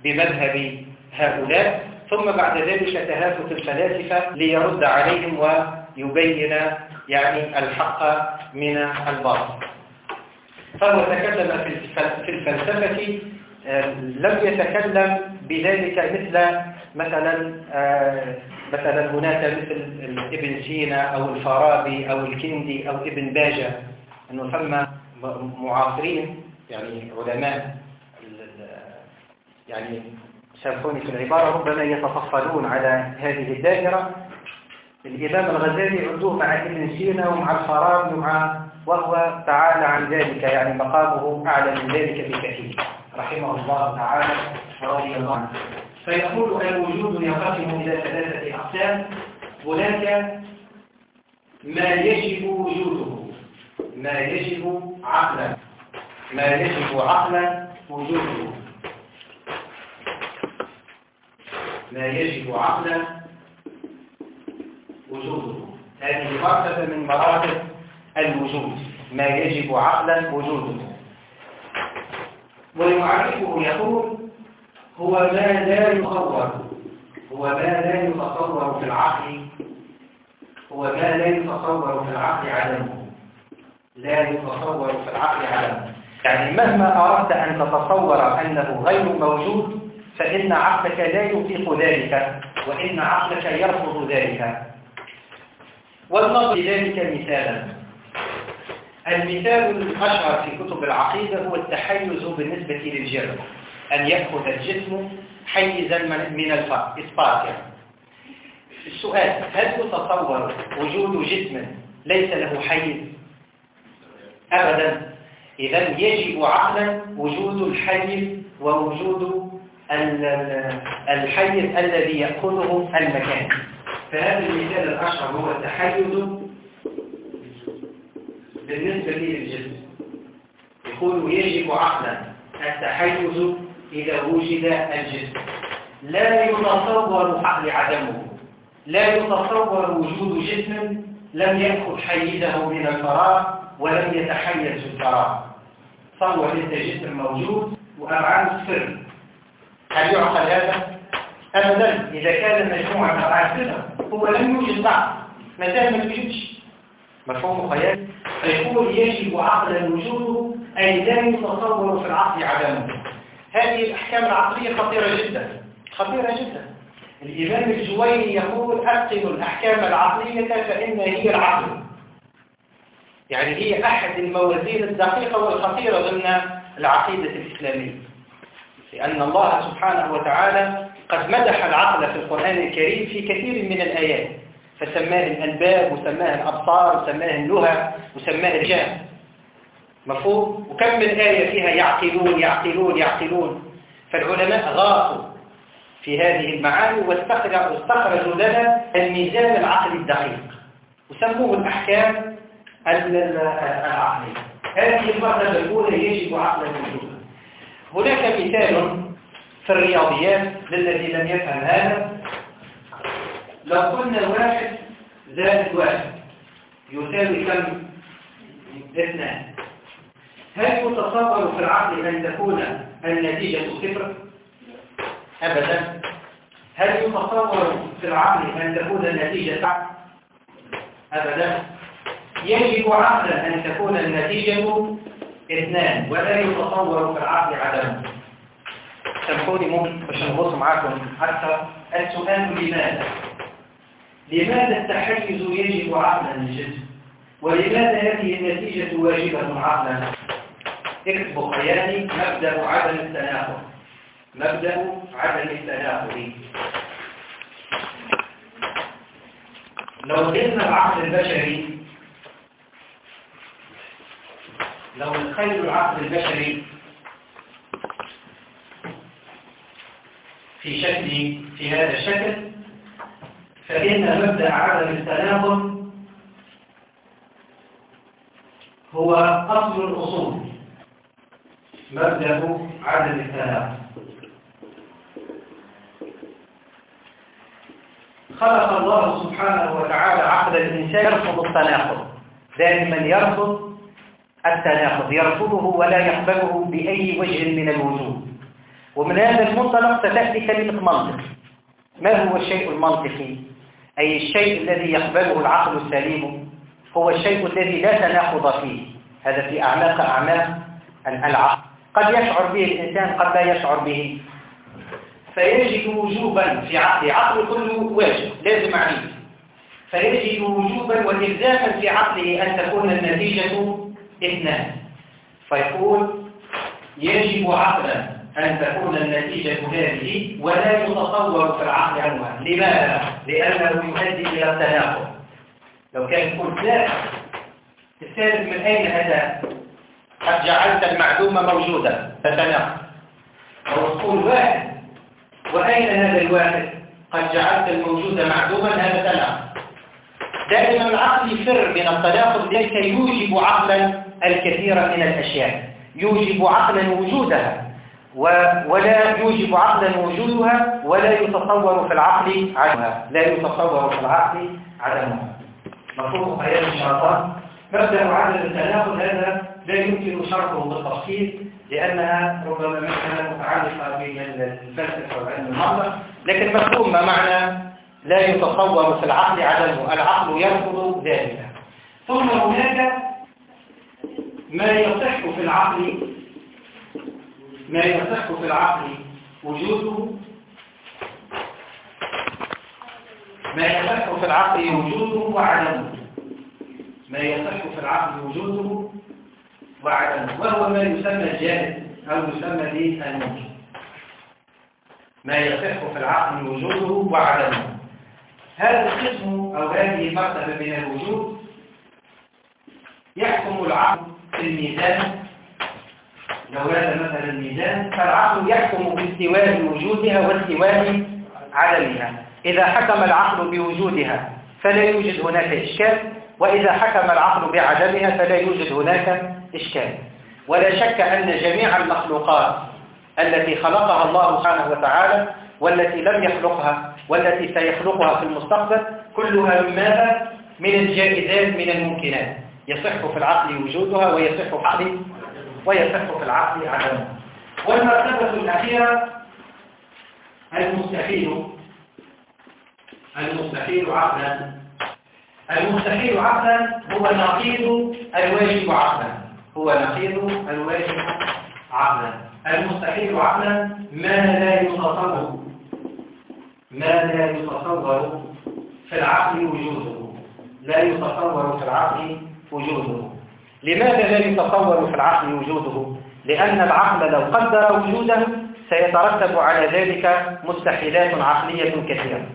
بمذهب هؤلاء ثم بعد ذلك تهافت الفلاسفة ليرد عليهم ويبين يعني الحق من الباطل. فهو تكلم في الفلسفة آه، لم يتكلم بذلك مثل مثلا آه، مثلا هناك مثل ابن سينا أو الفارابي أو الكندي أو ابن باجة أنه ثم معاصرين يعني علماء يعني سامحوني في العبارة ربما يتفصلون على هذه الدائرة. الإمام الغزالي يعدوه مع ابن سينا ومع الفارابي ومع وهو تعالى عن ذلك يعني مقامه أعلى من ذلك بكثير. رحمه الله تعالى ورضي الله عنه. فيقول الوجود ينقسم إلى ثلاثة أقسام هناك ما يجب وجوده ما يجب عقلا ما يجب عقلا وجوده. ما يجب عقلا وجوده هذه مرتبة من مراتب الوجود. ما يجب عقلا وجوده ويعرفه يقول هو ما لا يتصور هو ما لا يتصور في العقل. هو ما لا يتصور في العقل عدمه لا يتصور في العقل عدمه يعني مهما أردت أن تتصور أنه غير موجود فإن عقلك لا يطيق ذلك وإن عقلك يرفض ذلك. والنظر لذلك مثالا. المثال الأشهر في كتب العقيدة هو التحيز بالنسبة للجرم أن يأخذ الجسم حيزا من الفرق. السؤال هل يتصور وجود جسم ليس له حيز؟ أبدا. إذا يجب عقلا وجود الحيز ووجود الحيز الذي يأخذه المكان. فهذا المثال الأشهر هو التحيز بالنسبة للجسم. يقول يجب عقلا التحيز إذا وجد الجسم. لا يتصور عقل عدمه. لا يتصور وجود جسم لم يأخذ حيزه من الفراغ ولم يتحيز في الفراغ. صور انت جسم موجود وأبعاد صفر هل يعقل هذا؟ أبدا إذا كان مجموعة أبعاد صفر هو لم يوجد بعد. ما زال ما يوجدش مفهوم خيال فيقول يجب عقلا وجوده أي لا يتصور في العقل عدمه. هذه الأحكام العقلية خطيرة جدا. خطيرة جدا. الإمام الجويني يقول أتقن الأحكام العقلية فإن هي العقل. يعني هي أحد الموازين الدقيقة والخطيرة ضمن العقيدة الإسلامية. لأن الله سبحانه وتعالى قد مدح العقل في القرآن الكريم في كثير من الآيات. فسماه الألباب وسماه الأبصار وسماه النهى وسماه الجان مفهوم؟ وكم من آية فيها يعقلون يعقلون يعقلون. فالعلماء غاصوا في هذه المعاني واستخرجوا لنا الميزان العقلي الدقيق. وسموه الأحكام العقلية. هذه المرتبة الأولى يجب عقلا وجودا هناك مثال في الرياضيات للذي لم يفهم هذا لو قلنا واحد زائد واحد يساوي كم؟ اثنان. هل يتصور في العقل أن تكون النتيجة صفر؟ أبدا. هل يتصور في العقل أن تكون النتيجة أبدا. يجب عقلا أن تكون النتيجة اثنان ولا يتصور في العقل عدم. سامحوني ممكن عشان نبص معاكم. أكثر السؤال لماذا؟ لماذا التحيز يجب عقلا للجسم؟ ولماذا هذه النتيجة واجبة عقلا؟ اكتبوا خيالي مبدأ عدم التناقض. مبدأ عدم التناقض. لو قلنا العقل البشري لو نتخيل العقل البشري في شكل في هذا الشكل فإن مبدأ عدم التناقض هو أصل الأصول. مبدأ عدم التناقض. خلق الله سبحانه وتعالى عقل الإنسان. يرفض التناقض. دائما يرفض التناقض. يرفضه ولا يقبله بأي وجه من الوجود ومن هذا المنطلق ستأتي كلمة منطق. ما هو الشيء المنطقي؟ أي الشيء الذي يقبله العقل السليم هو الشيء الذي لا تناقض فيه. هذا في أعماق أعماق العقل قد يشعر به الإنسان قد لا يشعر به. فيجد وجوبا في عقله عقله كله واجب لازم عليه فيجد وجوبا والإلزاما في عقله أن تكون النتيجة إثنان. فيقول يجب عقلا أن تكون النتيجة هذه ولا يتصور في العقل عنها لماذا؟ لأنه يؤدي إلى التناقض. لو كان يقول لا الثالث من أين هذا؟ قد جعلت المعلومة موجودة. تتناقض. أو تقول واحد. وأين هذا الواحد؟ قد جعلت الموجود معدوما هذا تناقض. دائما العقل يفر من التناقض ليس يوجب عقلا الكثير من الأشياء. يوجب عقلا وجودها. ولا يوجب عقلا وجودها ولا يتصور في العقل عدمها. لا يتصور في العقل عدمها. مفهوم حياة الشرطان مبدأ عدم التناقض هذا لا يمكن شرحه بالتفصيل لأنها ربما مسألة متعلقة بالفلسفة وعلم المنطق لكن مفهوم ما معنى لا يتصور في العقل عدمه. العقل يرفض ذلك ثم هناك ما يصح في العقل ما يصح في العقل وجوده؟ ما يصح في العقل وجوده وعدمه. ما يصح في العقل وجوده وعدمه. وهو ما يسمى الجاهز أو يسمى به الممكن ما يصح في العقل وجوده وعدمه. هذا القسم أو هذه المرتبة من الوجود يحكم العقل في الميزان لو هذا مثلا الميزان فالعقل يحكم باستواء وجودها واستواء عدمها. إذا حكم العقل بوجودها فلا يوجد هناك إشكال وإذا حكم العقل بعدمها فلا يوجد هناك إشكال. ولا شك أن جميع المخلوقات التي خلقها الله سبحانه وتعالى والتي لم يخلقها والتي سيخلقها في المستقبل كلها ماذا؟ من الجائزات من الممكنات. يصح في العقل وجودها ويصح في ويصح في العقل عدمها والمرتبة الأخيرة المستحيل المستحيل عقلا. المستحيل عقلا هو نقيض الواجب عقلا. هو نقيض الواجب عقلا. المستحيل عقلا ما لا يتصور ما لا يتصور في العقل وجوده. لا يتصور في العقل وجوده. لماذا لا يتصور في العقل وجوده؟ لأن العقل لو قدر وجوده سيترتب على ذلك مستحيلات عقلية كثيرة.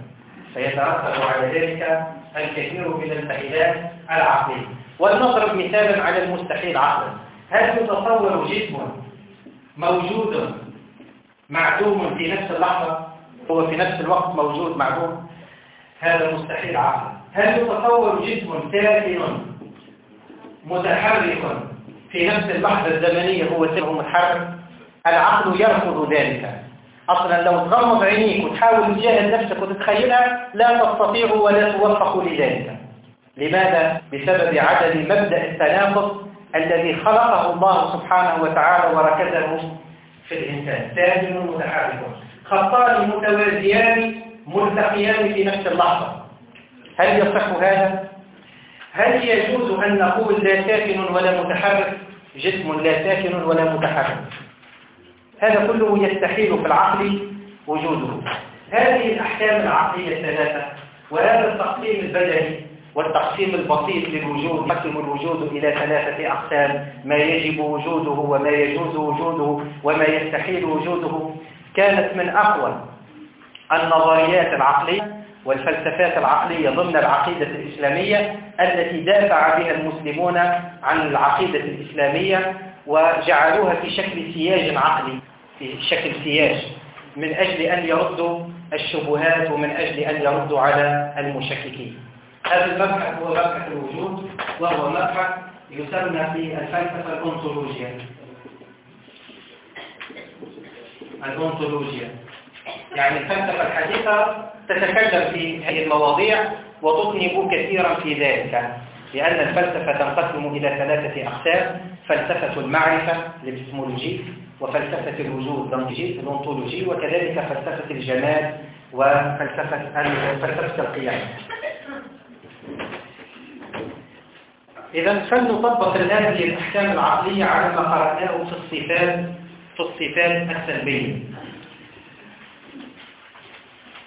سيترتب على ذلك الكثير من المستحيلات العقلية. ولنضرب مثالا على المستحيل عقلا. هل يتصور جسم موجود معدوم في نفس اللحظة؟ هو في نفس الوقت موجود معدوم؟ هذا مستحيل عقلا. هل يتصور جسم ساكن متحرك في نفس اللحظة الزمنية هو سبب متحرك العقل يرفض ذلك. أصلا لو تغمض عينيك وتحاول تجاهد نفسك وتتخيلها لا تستطيع ولا توفق لذلك. لماذا؟ بسبب عدم مبدأ التناقض الذي خلقه الله سبحانه وتعالى وركزه في الإنسان. ساكن متحرك. خطان متوازيان ملتقيان في نفس اللحظة. هل يصح هذا؟ هل يجوز أن نقول لا ساكن ولا متحرك؟ جسم لا ساكن ولا متحرك. هذا كله يستحيل في العقل وجوده. هذه الأحكام العقلية الثلاثة وهذا التقسيم البدني والتقسيم البسيط للوجود يقسم الوجود إلى ثلاثة أقسام ما يجب وجوده وما يجوز وجوده وما يستحيل وجوده. كانت من أقوى النظريات العقلية والفلسفات العقلية ضمن العقيدة الإسلامية التي دافع بها المسلمون عن العقيدة الإسلامية وجعلوها في شكل سياج عقلي في شكل سياج من أجل أن يردوا الشبهات ومن أجل أن يردوا على المشككين. هذا المبحث هو مبحث الوجود وهو مبحث يسمى في الفلسفة الأنطولوجيا الأنطولوجيا يعني الفلسفة الحديثة تتكلم في هذه المواضيع وتطنب كثيرا في ذلك لأن الفلسفة تنقسم إلى ثلاثة أقسام فلسفة المعرفة الإبستمولوجي وفلسفة الوجود الأنطولوجي وكذلك فلسفة الجمال وفلسفة فلسفة القيام إذا فلنطبق هذه الأحكام العقلية على ما قرأناه في الصفات في الصفات السلبية.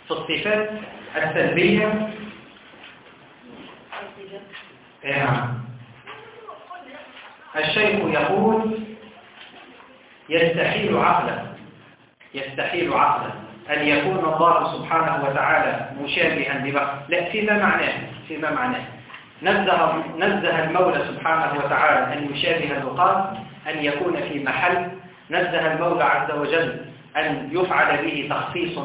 في الصفات السلبية نعم. الشيخ يقول يستحيل عقلا يستحيل عقلا أن يكون الله سبحانه وتعالى مشابها لبقى لا فيما معناه؟ فيما معناه؟ نزه, نزه المولى سبحانه وتعالى أن يشابه الوقات أن يكون في محل. نزه المولى عز وجل أن يفعل به تخصيص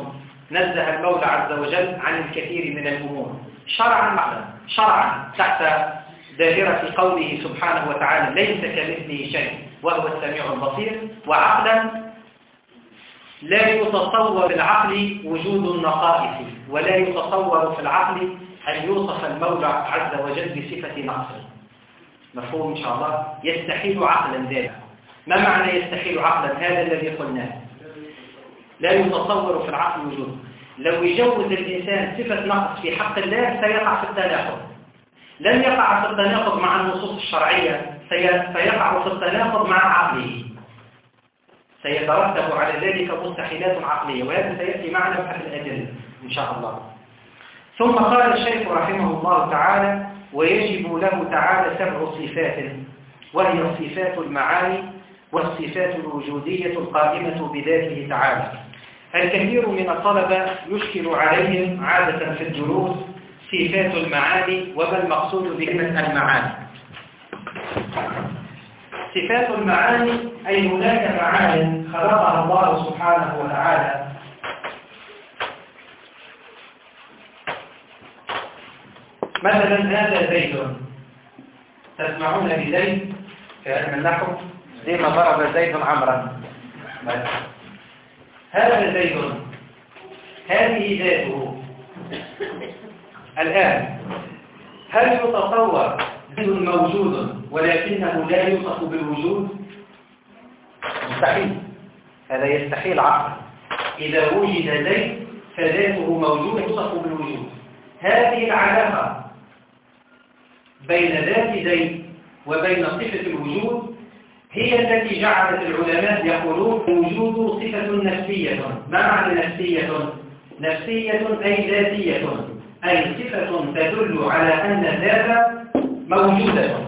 نزه المولى عز وجل عن الكثير من الأمور. شرعا معنا شرعا تحت دائرة قوله سبحانه وتعالى ليس كمثله شيء وهو السميع البصير. وعقلا لا يتصور العقل وجود النقائص ولا يتصور في العقل أن يوصف المولى عز وجل بصفة نقص. مفهوم إن شاء الله. يستحيل عقلا ذلك. ما معنى يستحيل عقلا؟ هذا الذي قلناه. لا يتصور في العقل وجود لو يجوز الإنسان صفة نقص في حق الله سيقع في التناقض. لن يقع في التناقض مع النصوص الشرعية سيقع في التناقض مع عقله. سيترتب على ذلك مستحيلات عقلية وهذا سيأتي معنا في الأدلة إن شاء الله. ثم قال الشيخ رحمه الله تعالى ويجب له تعالى سبع صفات وهي صفات المعاني والصفات الوجودية القائمة بذاته تعالى. الكثير من الطلبة يشكل عليهم عادة في الدروس صفات المعاني وما المقصود بكلمة المعاني. صفات المعاني أي هناك معاني خلقها الله سبحانه وتعالى. مثلا هذا زيد. تسمعون بزيد؟ علم النحو زي ما ضرب زيد عمرا. هذا زيد. هذه ذاته. الآن هل يتصور زيد موجود ولكنه لا يوصف بالوجود؟ مستحيل. هذا يستحيل عقلا إذا وجد زيد فذاته موجود يوصف بالوجود. هذه العلاقة بين ذات زيد وبين صفة الوجود هي التي جعلت العلماء يقولون الوجود صفة نفسية. ما معنى نفسية؟ نفسية أي ذاتية. أي صفة تدل على أن الذات موجودة.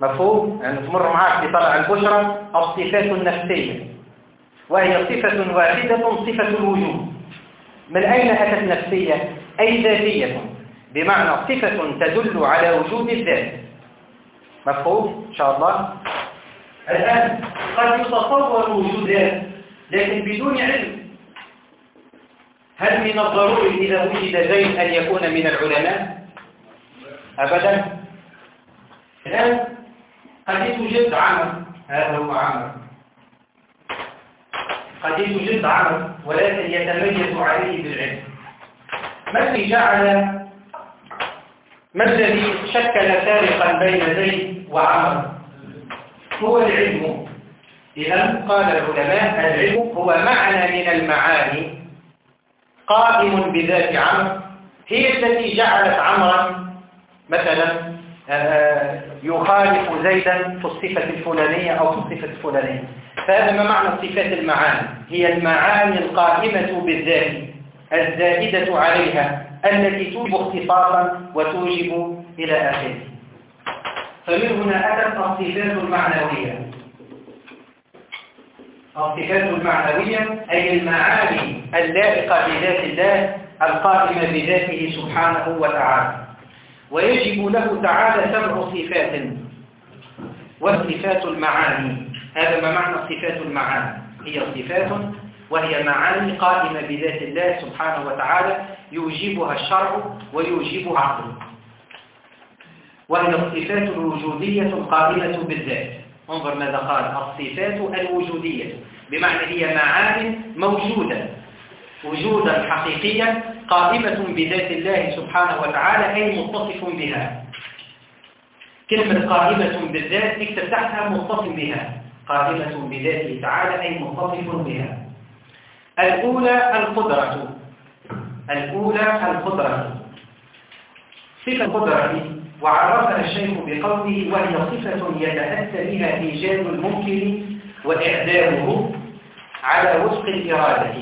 مفهوم؟ يعني تمر معك في طلع البشرة الصفات النفسية وهي صفة واحدة صفة الوجود. من أين أتت نفسية؟ أي ذاتية. بمعنى صفة تدل على وجود الذات. مفهوم؟ إن شاء الله. الآن قد يتصور وجود ذات لكن بدون علم. هل من الضروري إذا وجد زيد أن يكون من العلماء؟ أبدا. الآن قد يوجد عمل. هذا هو عمل. قد يوجد عمل ولكن يتميز عليه بالعلم. ما الذي جعل ما الذي شكل فارقا بين زيد وعمر هو العلم. إذا قال العلماء العلم هو معنى من المعاني. قائم بذات عمر هي التي جعلت عمرا. مثلا آه، يخالف زيدا في الصفة الفلانية أو في الصفة الفلانية. فهذا ما معنى صفات المعاني؟ هي المعاني القائمة بالذات الزائدة عليها التي توجب اختصاصا وتوجب إلى آخره. فمن هنا أتت الصفات المعنوية الصفات المعنوية أي المعاني اللائقة بذات الله القائمة بذاته سبحانه وتعالى. ويجب له تعالى سبع صفات. والصفات المعاني. هذا ما معنى صفات المعاني؟ هي صفات وهي معاني قائمة بذات الله سبحانه وتعالى. يوجبها الشرع ويوجبها العقل وهي الصفات الوجودية القائمة بالذات. انظر ماذا قال. الصفات الوجودية. بمعنى هي معاني موجودة. وجودا حقيقيا قائمة بذات الله سبحانه وتعالى أي متصف بها. كلمة قائمة بالذات اكتب تحتها متصف بها. قائمة بذاته تعالى أي متصف بها. الأولى القدرة. الأولى القدرة. صفة القدرة وعرفها الشيخ بقوله وهي صفة يتأتى بها إيجاد الممكن وإعدامه على وفق الإرادة.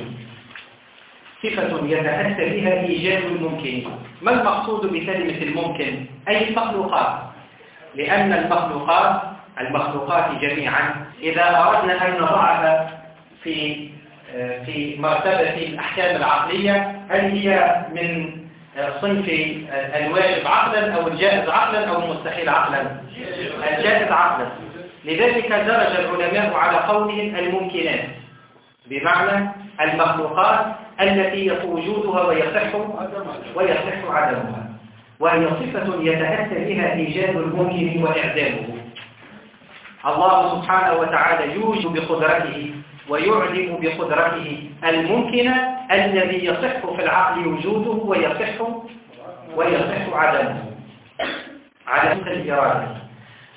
صفة يتأتى بها إيجاد الممكن ما المقصود بكلمة الممكن أي المخلوقات. لأن المخلوقات المخلوقات جميعا إذا أردنا أن نضعها في في مرتبة الأحكام العقلية هل هي من صنف الواجب عقلا أو الجائز عقلا أو المستحيل عقلا؟ الجائز عقلا. لذلك درج العلماء على قولهم الممكنات بمعنى المخلوقات التي وجودها ويصح ويصح عدمها وهي صفة يتأتى بها إيجاد الممكن وإعدامه. الله سبحانه وتعالى يوجد بقدرته ويعلم بقدرته الممكنة الذي يصح في العقل وجوده ويصح ويصح عدمه. على الإرادة.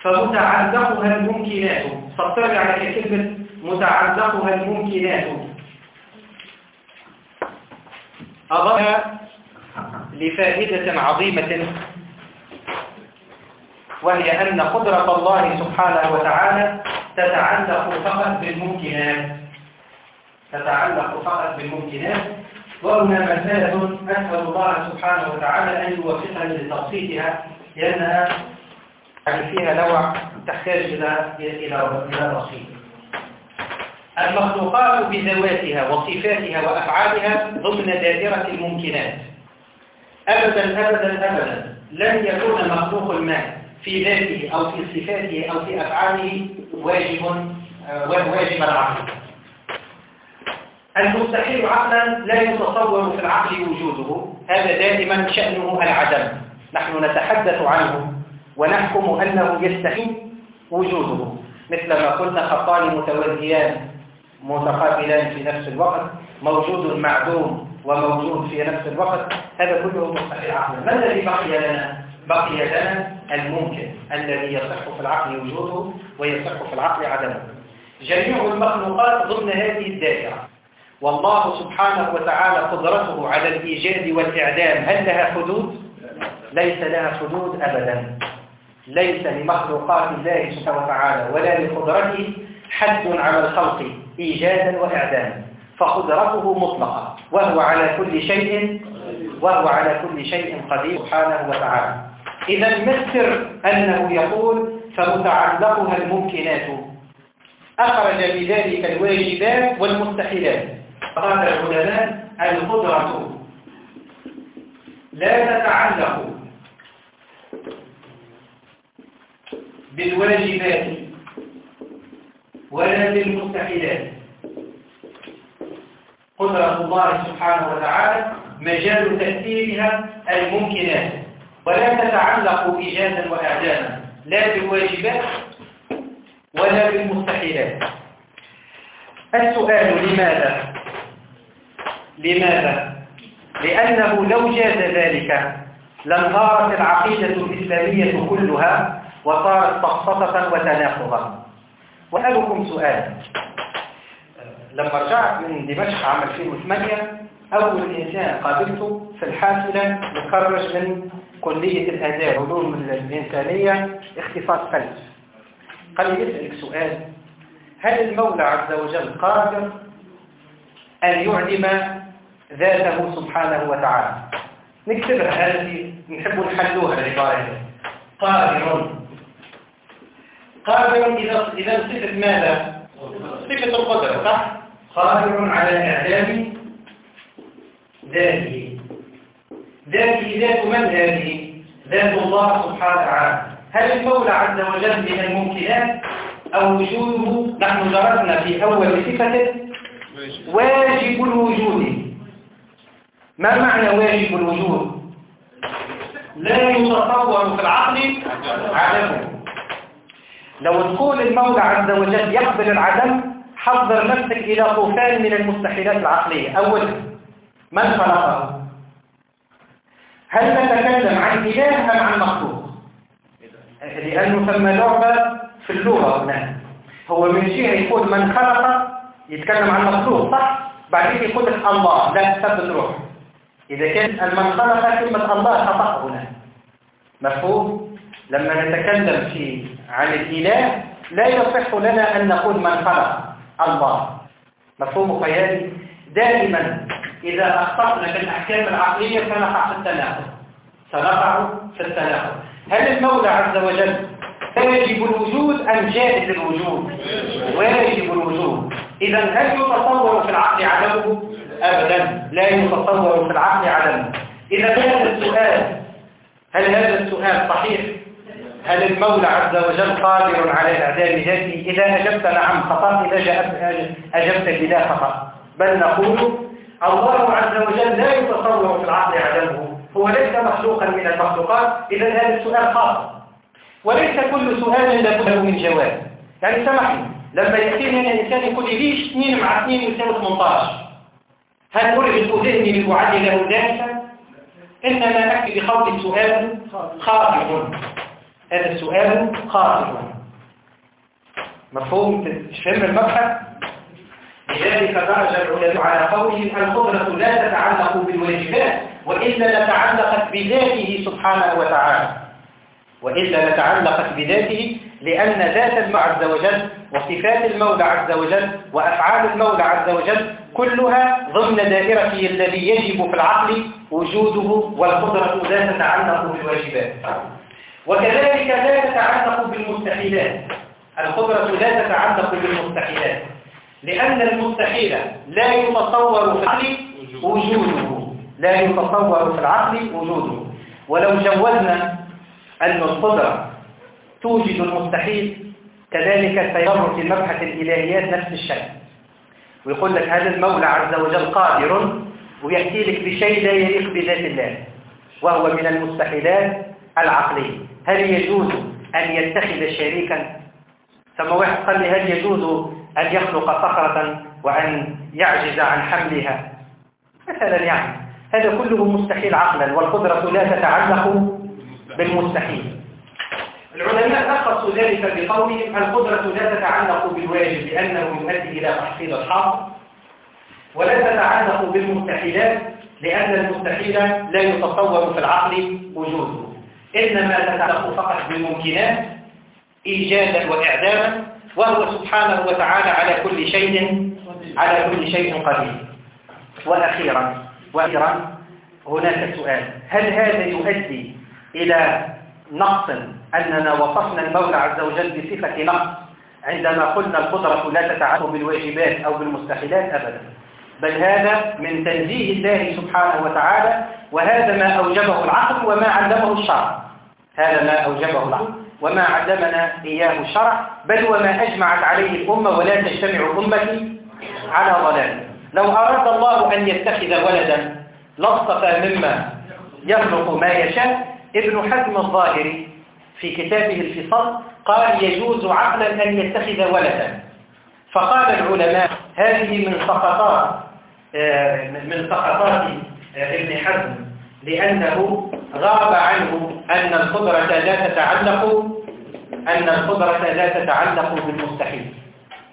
فمتعلقها الممكنات. فاطلع على كلمة متعلقها الممكنات. أضافها لفائدة عظيمة. وهي أن قدرة الله سبحانه وتعالى تتعلق فقط بالممكنات. تتعلق فقط بالممكنات. وهنا مسألة أسأل الله سبحانه وتعالى أن يوفقني لتبسيطها لأنها يعني فيها نوع تحتاج إلى إلى إلى رصيد المخلوقات بذواتها وصفاتها وأفعالها ضمن دائرة الممكنات. أبدا أبدا أبدا لن يكون مخلوق ما في ذاته أو في صفاته أو في أفعاله واجب آه، واجب العقل. المستحيل عقلا لا يتصور في العقل وجوده. هذا دائما شأنه العدم. نحن نتحدث عنه ونحكم أنه يستحيل وجوده. مثل ما قلنا خطان متوازيان متقابلان في نفس الوقت موجود معدوم وموجود في نفس الوقت. هذا كله مستحيل عقلا. ما الذي بقي لنا؟ بقي لنا الممكن الذي يصح في العقل وجوده ويصح في العقل عدمه. جميع المخلوقات ضمن هذه الدائرة. والله سبحانه وتعالى قدرته على الإيجاد والإعدام. هل لها حدود؟ ليس لها حدود أبدا. ليس لمخلوقات الله سبحانه وتعالى ولا لقدرته حد على الخلق إيجادا وإعداما. فقدرته مطلقة. وهو على كل شيء وهو على كل شيء قدير. سبحانه وتعالى. إذا مثر أنه يقول فمتعلقها الممكنات. أخرج بذلك الواجبات والمستحيلات. قال العلماء القدرة. لا تتعلق بالواجبات ولا بالمستحيلات. قدرة الله سبحانه وتعالى مجال تأثيرها الممكنات. ولا تتعلق إيجادا وإعداما لا بالواجبات ولا بالمستحيلات. السؤال لماذا؟ لماذا؟ لأنه لو جاز ذلك لانهارت العقيدة الإسلامية كلها وصارت سقطة وتناقضا. وأسألكم سؤال. لما رجعت من دمشق عام 2008 أول إنسان قابلته في الحافلة متخرج من كلية الآداب علوم الإنسانية اختصاص فلس قال لي يسألك سؤال هل المولى عز وجل قادر أن يعلم ذاته سبحانه وتعالى؟ نكتبها هذه نحب نحلوها العبارة قادر. قادر إذا إذا صفة ماذا؟ صفة القدرة صح؟ قادر على إعلام ذاته. ذاته ذات من هذه؟ ذات الله سبحانه وتعالى. هل المولى عز وجل من الممكنات أو وجوده نحن درسنا في أول صفته واجب الوجود. ما معنى واجب الوجود؟ لا يتصور في العقل عدمه. لو تقول المولى عز وجل يقبل العدم حضر نفسك إلى طوفان من المستحيلات العقلية. أولا من خلقه هل نتكلم عن إله أم عن مخلوق؟ لأنه ثم لعبة في اللغة هنا. هو من جهة يقول من خلق يتكلم عن مخلوق صح؟ بعدين يقول لك الله لا تثبت روح إذا كان من خلق كلمة الله خطأ هنا. مفهوم؟ لما نتكلم في عن الإله لا يصح لنا أن نقول من خلق الله. مفهوم خيالي دائما إذا أخطأنا في الأحكام العقلية سنقع في التناقض. سنقع في التناقض. هل المولى عز وجل واجب الوجود أم جائز الوجود؟ واجب الوجود. إذا هل يتصور في العقل عدمه؟ أبدا. لا يتصور في العقل عدمه. إذا هذا السؤال هل هذا السؤال صحيح؟ هل المولى عز وجل قادر على إعدام ذاته إذا أجبت نعم خطأ إذا أجبت بلا خطأ. بل نقول الله عز وجل لا يتصور في العقل عدمه هو ليس مخلوقا من المخلوقات إذا هذا السؤال خاطئ. وليس كل سؤال لابد من جواب. يعني سمحني لما يأتيني هنا إنسان يقول لي ليش 2 مع 2 يساوي 18 هل أرغب ذهني بمعد له ذلك إنما أكفي بخوض سؤال خاطئ. هذا السؤال خاطئ. مفهوم؟ فهم المبحث؟ لذلك درج العلماء على قوله القدرة لا تتعلق بالواجبات وإلا لتعلقت بذاته سبحانه وتعالى. وإلا لتعلقت بذاته لأن ذات المولى عز وجل وصفات المولى عز وجل وأفعال المولى عز وجل كلها ضمن دائرته الذي يجب في العقل وجوده والقدرة لا تتعلق بالواجبات. وكذلك لا تتعلق بالمستحيلات. القدرة لا تتعلق بالمستحيلات. لأن المستحيل لا يتصور في العقل وجوده. لا يتصور في العقل وجوده. ولو جوزنا أن القدرة توجد المستحيل كذلك سيمر في مبحث الإلهيات نفس الشيء ويقول لك هذا المولى عز وجل قادر ويأتي لك بشيء لا يليق بذات الله وهو من المستحيلات العقلية. هل يجوز أن يتخذ شريكا؟ ثم واحد قال لي هل يجوز أن يخلق صخرة وأن يعجز عن حملها. مثلا يعني هذا كله مستحيل عقلا والقدرة لا تتعلق بالمستحيل. العلماء لخصوا ذلك بقولهم القدرة لا تتعلق بالواجب لأنه يؤدي إلى تحصيل الحاصل ولا تتعلق بالمستحيلات لأن المستحيل لا يتصور في العقل وجوده. إنما تتعلق فقط بالممكنات إيجادا وإعداما وهو سبحانه وتعالى على كل شيء على كل شيء قدير. وأخيرا وأخيرا هناك سؤال. هل هذا يؤدي إلى نقص أننا وصفنا المولى عز وجل بصفة نقص عندما قلنا القدرة لا تتعلق بالواجبات أو بالمستحيلات أبدا؟ بل هذا من تنزيه الله سبحانه وتعالى وهذا ما أوجبه العقل وما علمه الشرع. هذا ما أوجبه العقل. وما علمنا إياه الشرع بل وما أجمعت عليه الأمة ولا تجتمع أمتي على ضلال. لو أراد الله أن يتخذ ولدا لاصطفى مما يخلق ما يشاء. ابن حزم الظاهري في كتابه الفصل قال يجوز عقلا أن يتخذ ولدا. فقال العلماء هذه من سقطات آه، من سقطات ابن حزم لأنه غاب عنه أن القدرة لا تتعلق أن القدرة لا تتعلق بالمستحيل.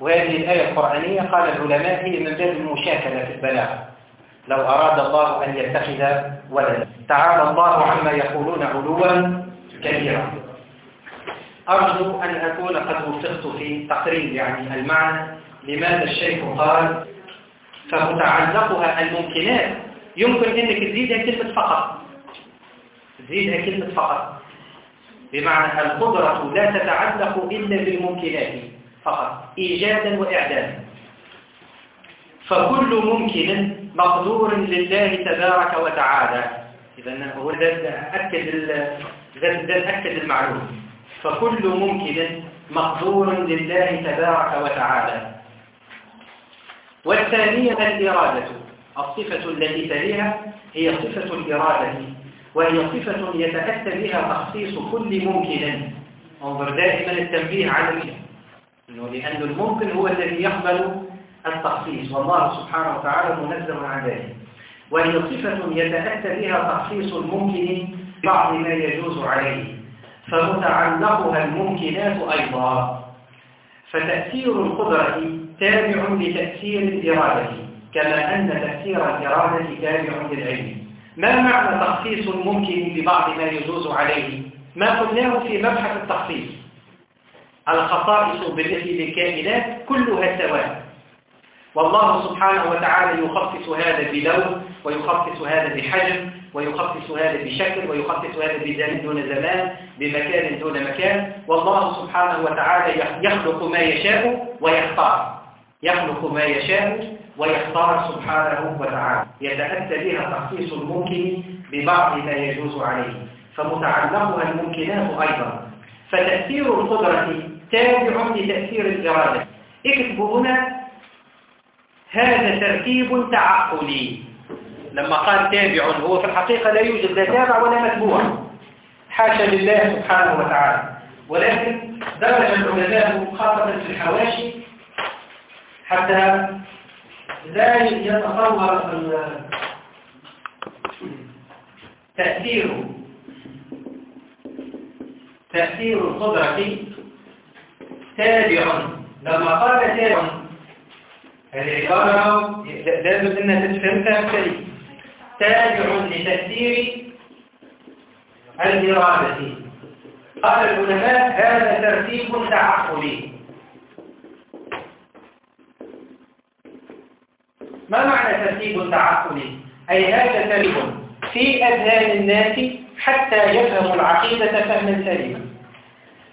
وهذه الآية القرآنية قال العلماء هي من باب المشاكلة في البلاغة. لو أراد الله أن يتخذ ولدا. تعالى الله عما يقولون علوا كبيرا. أرجو أن أكون قد وفقت في تقريب يعني المعنى لماذا الشيخ قال فمتعلقها الممكنات. يمكن أنك تزيدها كلمة فقط. تزيدها كلمة فقط. بمعنى القدرة لا تتعلق إلا بالممكنات فقط إيجادا وإعدادا. فكل ممكن مقدور لله تبارك وتعالى. إذا هو ده أكد ده أكد المعلوم. فكل ممكن مقدور لله تبارك وتعالى. والثانية الإرادة. الصفة التي تليها هي صفة الإرادة. وهي صفة يتأتى بها تخصيص كل ممكن. انظر دائما التنبيه على إنه لأن الممكن هو الذي يقبل التخصيص والله سبحانه وتعالى منزه عن ذلك. وهي صفة يتأتى بها تخصيص الممكن بعض ما يجوز عليه فمتعلقها الممكنات أيضا. فتأثير القدرة تابع لتأثير الإرادة كما أن تأثير الإرادة تابع للعلم. ما معنى تخصيص الممكن ببعض ما يجوز عليه؟ ما قلناه في مبحث التخصيص. الخصائص بالنسبة للكائنات كلها سواء. والله سبحانه وتعالى يخصص هذا بلون ويخصص هذا بحجم ويخصص هذا بشكل ويخصص هذا بزمان دون زمان بمكان دون مكان. والله سبحانه وتعالى يخلق ما يشاء ويختار. يخلق ما يشاء ويختار سبحانه وتعالى. يتأتى بها تخصيص الممكن ببعض ما يجوز عليه. فمتعلقها الممكنات أيضا. فتأثير القدرة تابع لتأثير الإرادة. اكتبوا هنا هذا ترتيب تعقلي لما قال تابع هو في الحقيقة لا يوجد لا تابع ولا متبوع. حاشا لله سبحانه وتعالى. ولكن درج العلماء خاصة في الحواشي حتى لا يتصور تأثير تأثير القدرة تابع لما قال تابع. هذه عبارة لازم إنها تتفهمها سليم تابع لتأثير الإرادة. قال العلماء هذا ترتيب تعقلي. ما معنى ترتيب تعقلي أي هذا ترتيب في أذهان الناس حتى يفهموا العقيدة فهما سليما.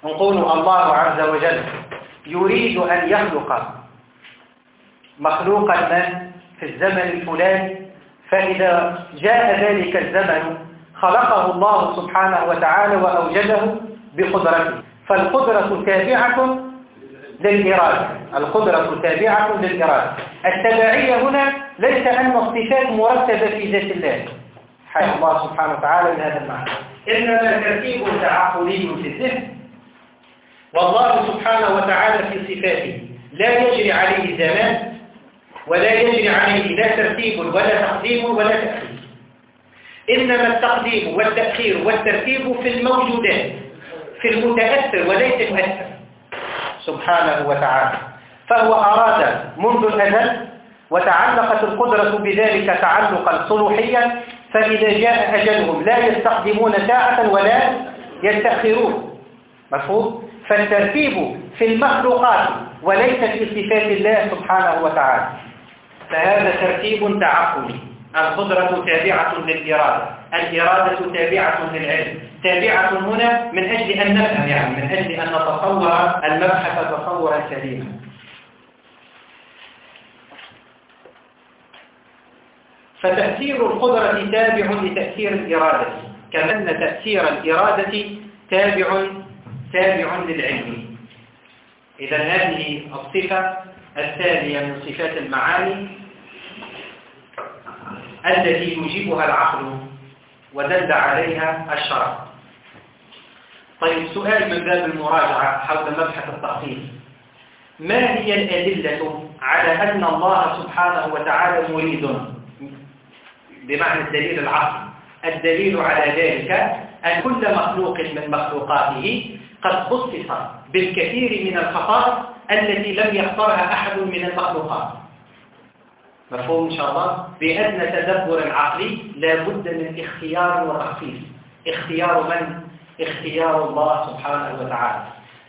نقول الله عز وجل يريد أن يخلق مخلوقا ما في الزمن الفلاني فإذا جاء ذلك الزمن خلقه الله سبحانه وتعالى وأوجده بقدرته. فالقدرة تابعة للإرادة القدرة تابعة للإرادة التبعية هنا ليس أن الصفات مرتبة في ذات الله. حي الله سبحانه وتعالى بهذا المعنى. إنما ترتيب تعقلي في الذهن. والله سبحانه وتعالى في صفاته لا يجري عليه زمان ولا يجري عليه لا ترتيب ولا تقديم ولا تأخير. إنما التقديم والتأخير والترتيب في الموجودات في المتأثر وليس المؤثر سبحانه وتعالى. فهو أراد منذ الأزل وتعلقت القدرة بذلك تعلقا صلوحيا فإذا جاء أجلهم لا يستقدمون ساعة ولا يستأخرون. مفهوم؟ فالترتيب في المخلوقات وليس في صفات الله سبحانه وتعالى. فهذا ترتيب تعقلي. القدرة تابعة للإرادة. الإرادة تابعة للعلم. تابعة هنا من أجل أن نفهم يعني من أجل أن نتصور المبحث تصورا سليما فتأثير القدرة تابع لتأثير الإرادة. كما أن تأثير الإرادة تابع تابع للعلم. إذا هذه الصفة الثانية من صفات المعاني. التي يجيبها العقل ودل عليها الشرع. طيب سؤال من باب المراجعة حول مبحث التخصيص. ما هي الأدلة على أن الله سبحانه وتعالى مريد؟ بمعنى الدليل العقل. الدليل على ذلك أن كل مخلوق من مخلوقاته قد خصص بالكثير من الخصائص التي لم يختارها أحد من المخلوقات. مفهوم إن شاء الله؟ بأدنى تدبر عقلي لا بد من اختيار وتخصيص. اختيار من؟ اختيار الله سبحانه وتعالى.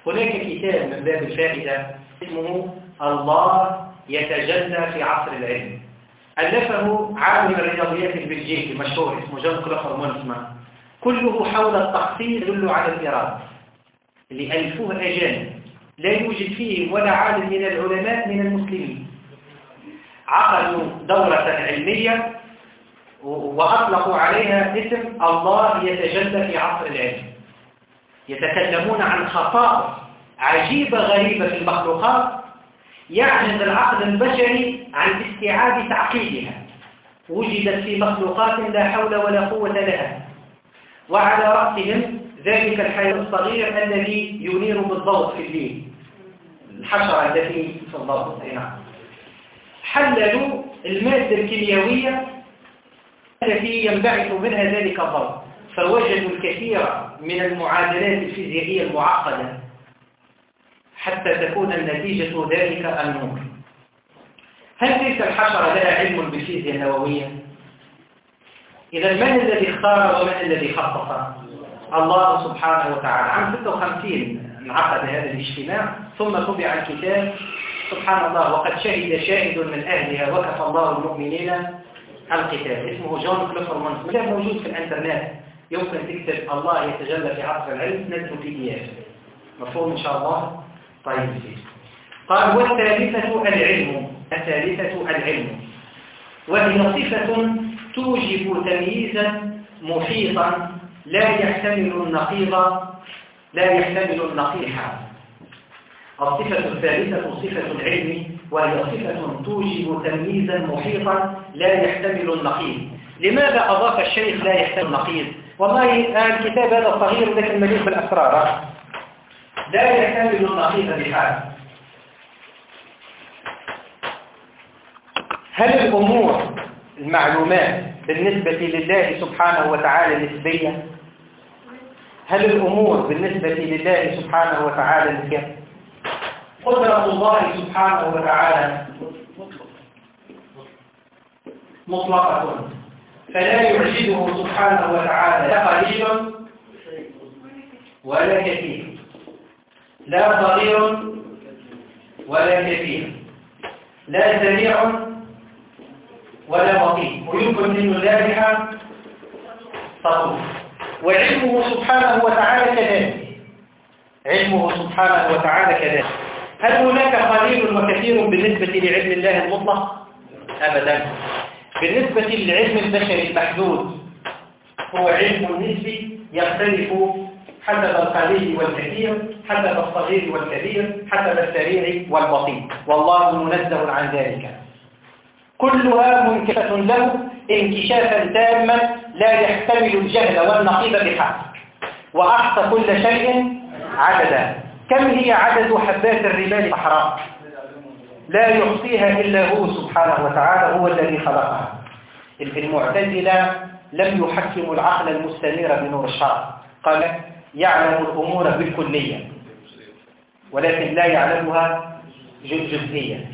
هناك كتاب من باب الفائدة اسمه الله يتجلى في عصر العلم. ألفه عالم الرياضيات البلجيكي مشهور اسمه جون كلوفر مونسمان. كله حول التخصيص يدل على الإرادة. اللي ألفوه أجانب لا يوجد فيه ولا عالم من العلماء من المسلمين. عقدوا دورة علمية وأطلقوا عليها اسم الله يتجلى في عصر العلم. يتكلمون عن خصائص عجيبة غريبة في المخلوقات يعجز العقل البشري عن استيعاب تعقيدها وجدت في مخلوقات لا حول ولا قوة لها. وعلى رأسهم ذلك الحيوان الصغير الذي ينير بالضوء في الليل. الحشرة التي في الضوء نعم. حللوا المادة الكيميائية التي ينبعث منها ذلك الضوء فوجدوا الكثير من المعادلات الفيزيائية المعقدة حتى تكون النتيجة ذلك النور هل تلك الحشرة لها علم بالفيزياء النووية؟ إذا من الذي اختار ومن الذي خصص؟ الله سبحانه وتعالى عام 56 انعقد هذا الاجتماع ثم طبع الكتاب سبحان الله وقد شهد شاهد من أهلها وكفى الله المؤمنين القتال. اسمه جون كلوفر مونس موجود في الإنترنت. يمكن تكتب الله يتجلى في عصر العلم. نزل في دياف مفهوم إن شاء الله؟ طيب. قال والثالثة العلم. الثالثة العلم. وهي صفة توجب تمييزا محيطا لا يحتمل النقيض لا يحتمل النقيح الصفة الثالثة صفة العلم وهي صفة توجب تمييزا محيطا لا يحتمل النقيض. لماذا أضاف الشيخ لا يحتمل النقيض؟ والله الكتاب هذا صغير لكن مليء بالأسرار. لا يحتمل النقيض بحال. هل الأمور المعلومات بالنسبة لله سبحانه وتعالى نسبية؟ هل الأمور بالنسبة لله سبحانه وتعالى نسبية؟ قدرة الله سبحانه وتعالى. مطلقة. فلا يعجبه سبحانه وتعالى لا قليل ولا كثير. لا صغير ولا كثير. لا سريع ولا بطيء. ويمكن منه ذلك طول وعلمه سبحانه وتعالى كذلك. علمه سبحانه وتعالى كذلك. هل هناك قليل وكثير بالنسبة لعلم الله المطلق؟ أبدا. بالنسبة للعلم البشري المحدود هو علم نسبي يختلف حسب القليل والكثير حسب الصغير والكبير حسب السريع والبطيء. والله منزه عن ذلك. كلها منكشفة له انكشافا تاما لا يحتمل الجهل والنقيض بحق. وأحصى كل شيء عددا. كم هي عدد حبات الرمال الصحراء لا يحصيها إلا هو سبحانه وتعالى هو الذي خلقها. المعتزلة لم يحكموا العقل المستنير بنور الشرع. قال يعلم الأمور بالكلية ولكن لا يعلمها جزئيا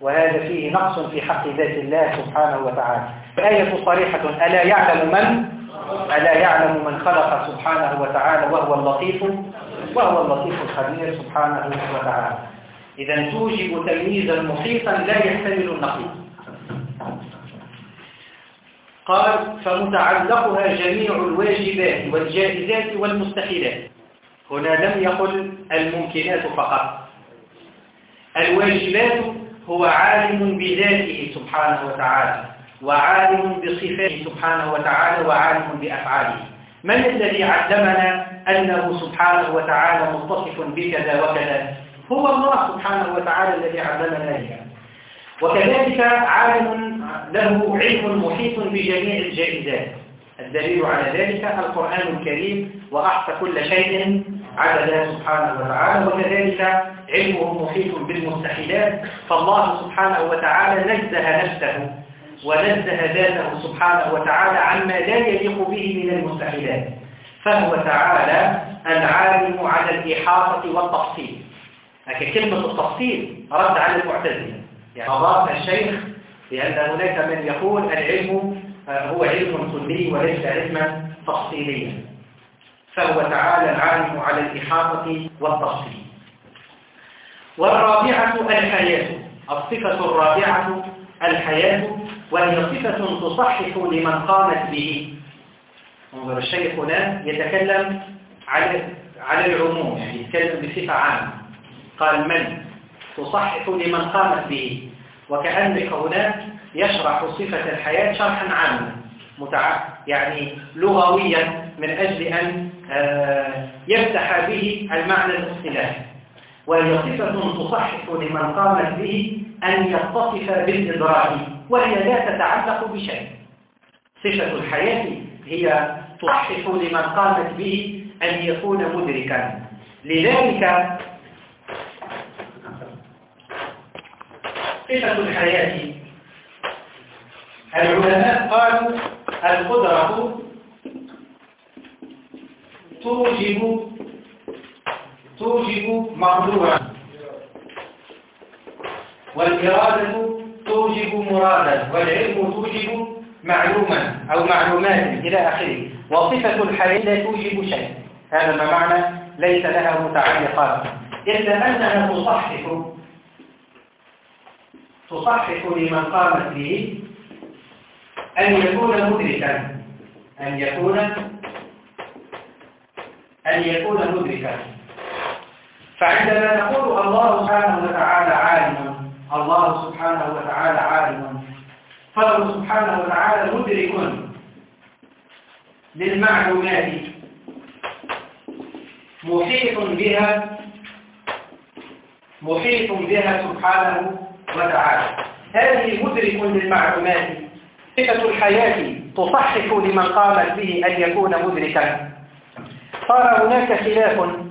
وهذا فيه نقص في حق ذات الله سبحانه وتعالى. الآية صريحة ألا يعلم من؟ ألا يعلم من خلق سبحانه وتعالى وهو اللطيف وهو اللطيف الخبير سبحانه وتعالى. إذا توجب تمييزا محيطا لا يحتمل النقيض. قال فمتعلقها جميع الواجبات والجائزات والمستحيلات. هنا لم يقل الممكنات فقط. الواجبات هو عالم بذاته سبحانه وتعالى وعالم بصفاته سبحانه وتعالى وعالم بأفعاله. من الذي علمنا أنه سبحانه وتعالى متصف بكذا وكذا؟ هو الله سبحانه وتعالى الذي علمنا ذلك وكذلك عالم له علم محيط بجميع الجائزات. الدليل على ذلك القرآن الكريم وأحصى كل شيء عددا سبحانه وتعالى. وكذلك علمه محيط بالمستحيلات. فالله سبحانه وتعالى نزه نفسه ونزه ذاته سبحانه وتعالى عما لا يليق به من المستحيلات. فهو تعالى العالم على الإحاطة والتفصيل. كلمة التفصيل رد على المعتزلة. يعني أضاف الشيخ لأن هناك من يقول العلم هو علم كلي وليس علما تفصيليا. فهو تعالى العالم على الإحاطة والتفصيل. والرابعة الحياة. الصفة الرابعة الحياة وهي صفة تصحح لمن قامت به. انظر الشيخ هنا يتكلم على على العموم يعني يتكلم بصفة عامة. قال من؟ تصحح لمن قامت به. وكأنك هنا يشرح صفة الحياة شرحا عاما. يعني لغويا من أجل أن يفتح به المعنى الاصطلاحي. وهي صفة تصحح لمن قامت به أن يتصف بالإدراك. وهي لا تتعلق بشيء. صفة الحياة هي تصحح لمن قامت به أن يكون مدركا. لذلك صفة الحياة العلماء قالوا القدرة توجب توجب مقدورا والإرادة توجب مرادا والعلم توجب معلوما أو معلومات إلى آخره. وصفة الحياة لا توجب شيء. هذا ما معنى ليس لها متعلقات إلا أنها تصحح تصحح لمن قامت به أن يكون مدركا. أن يكون أن يكون مدركا. فعندما نقول الله سبحانه وتعالى عالم الله سبحانه وتعالى عالم. فهو سبحانه وتعالى مدرك للمعلومات محيط بها محيط بها سبحانه وتعالى. هذه مدرك للمعلومات. صفة الحياة تصحح لمن قامت به أن يكون مدركا. صار هناك خلاف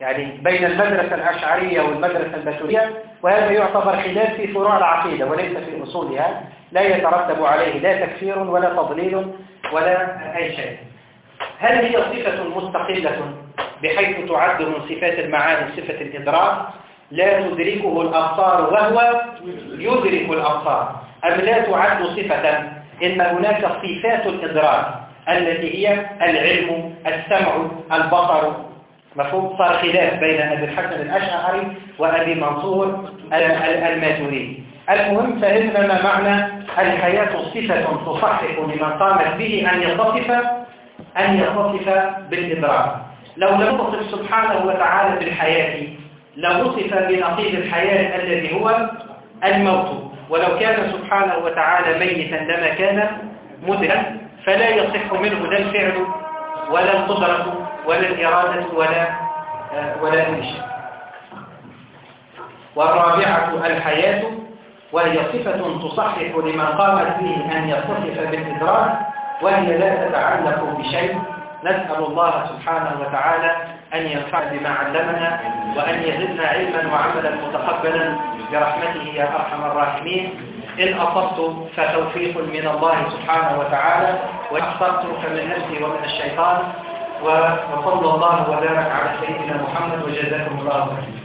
يعني بين المدرسة الأشعرية والمدرسة البتولية وهذا يعتبر خلاف في فروع العقيدة وليس في أصولها. لا يترتب عليه لا تكفير ولا تضليل ولا أي شيء. هل هي صفة مستقلة بحيث تعد من صفات المعاني صفة الإدراك؟ لا تدركه الأبصار وهو يدرك الأبصار. أم لا تعد صفة إن هناك صفات الإدراك التي هي العلم السمع البصر مفهوم؟ صار خلاف بين أبي الحسن الأشعري وأبي منصور الماتوري المهم فهمنا ما معنى الحياة صفة تصحح لمن قامت به أن يتصف أن يتصف بالإدراك لو لم يتصف سبحانه وتعالى بالحياة لوصف بنقيض الحياة الذي هو الموت. ولو كان سبحانه وتعالى ميتا لما كان مدرا فلا يصح منه لا الفعل ولا القدرة. ولا الإرادة ولا ولا شيء والرابعة الحياة وهي صفة تصحح لمن قامت به أن يتصف بالإدراك وهي لا تتعلق بشيء. نسأل الله سبحانه وتعالى أن ينفع بما علمنا وأن يزدنا علما وعملا متقبلا. برحمته يا أرحم الراحمين. إن أصبت فتوفيق من الله سبحانه وتعالى وأخطأت فمن نفسي ومن الشيطان. وصلى الله وبارك على سيدنا محمد وجزاكم الله خيرا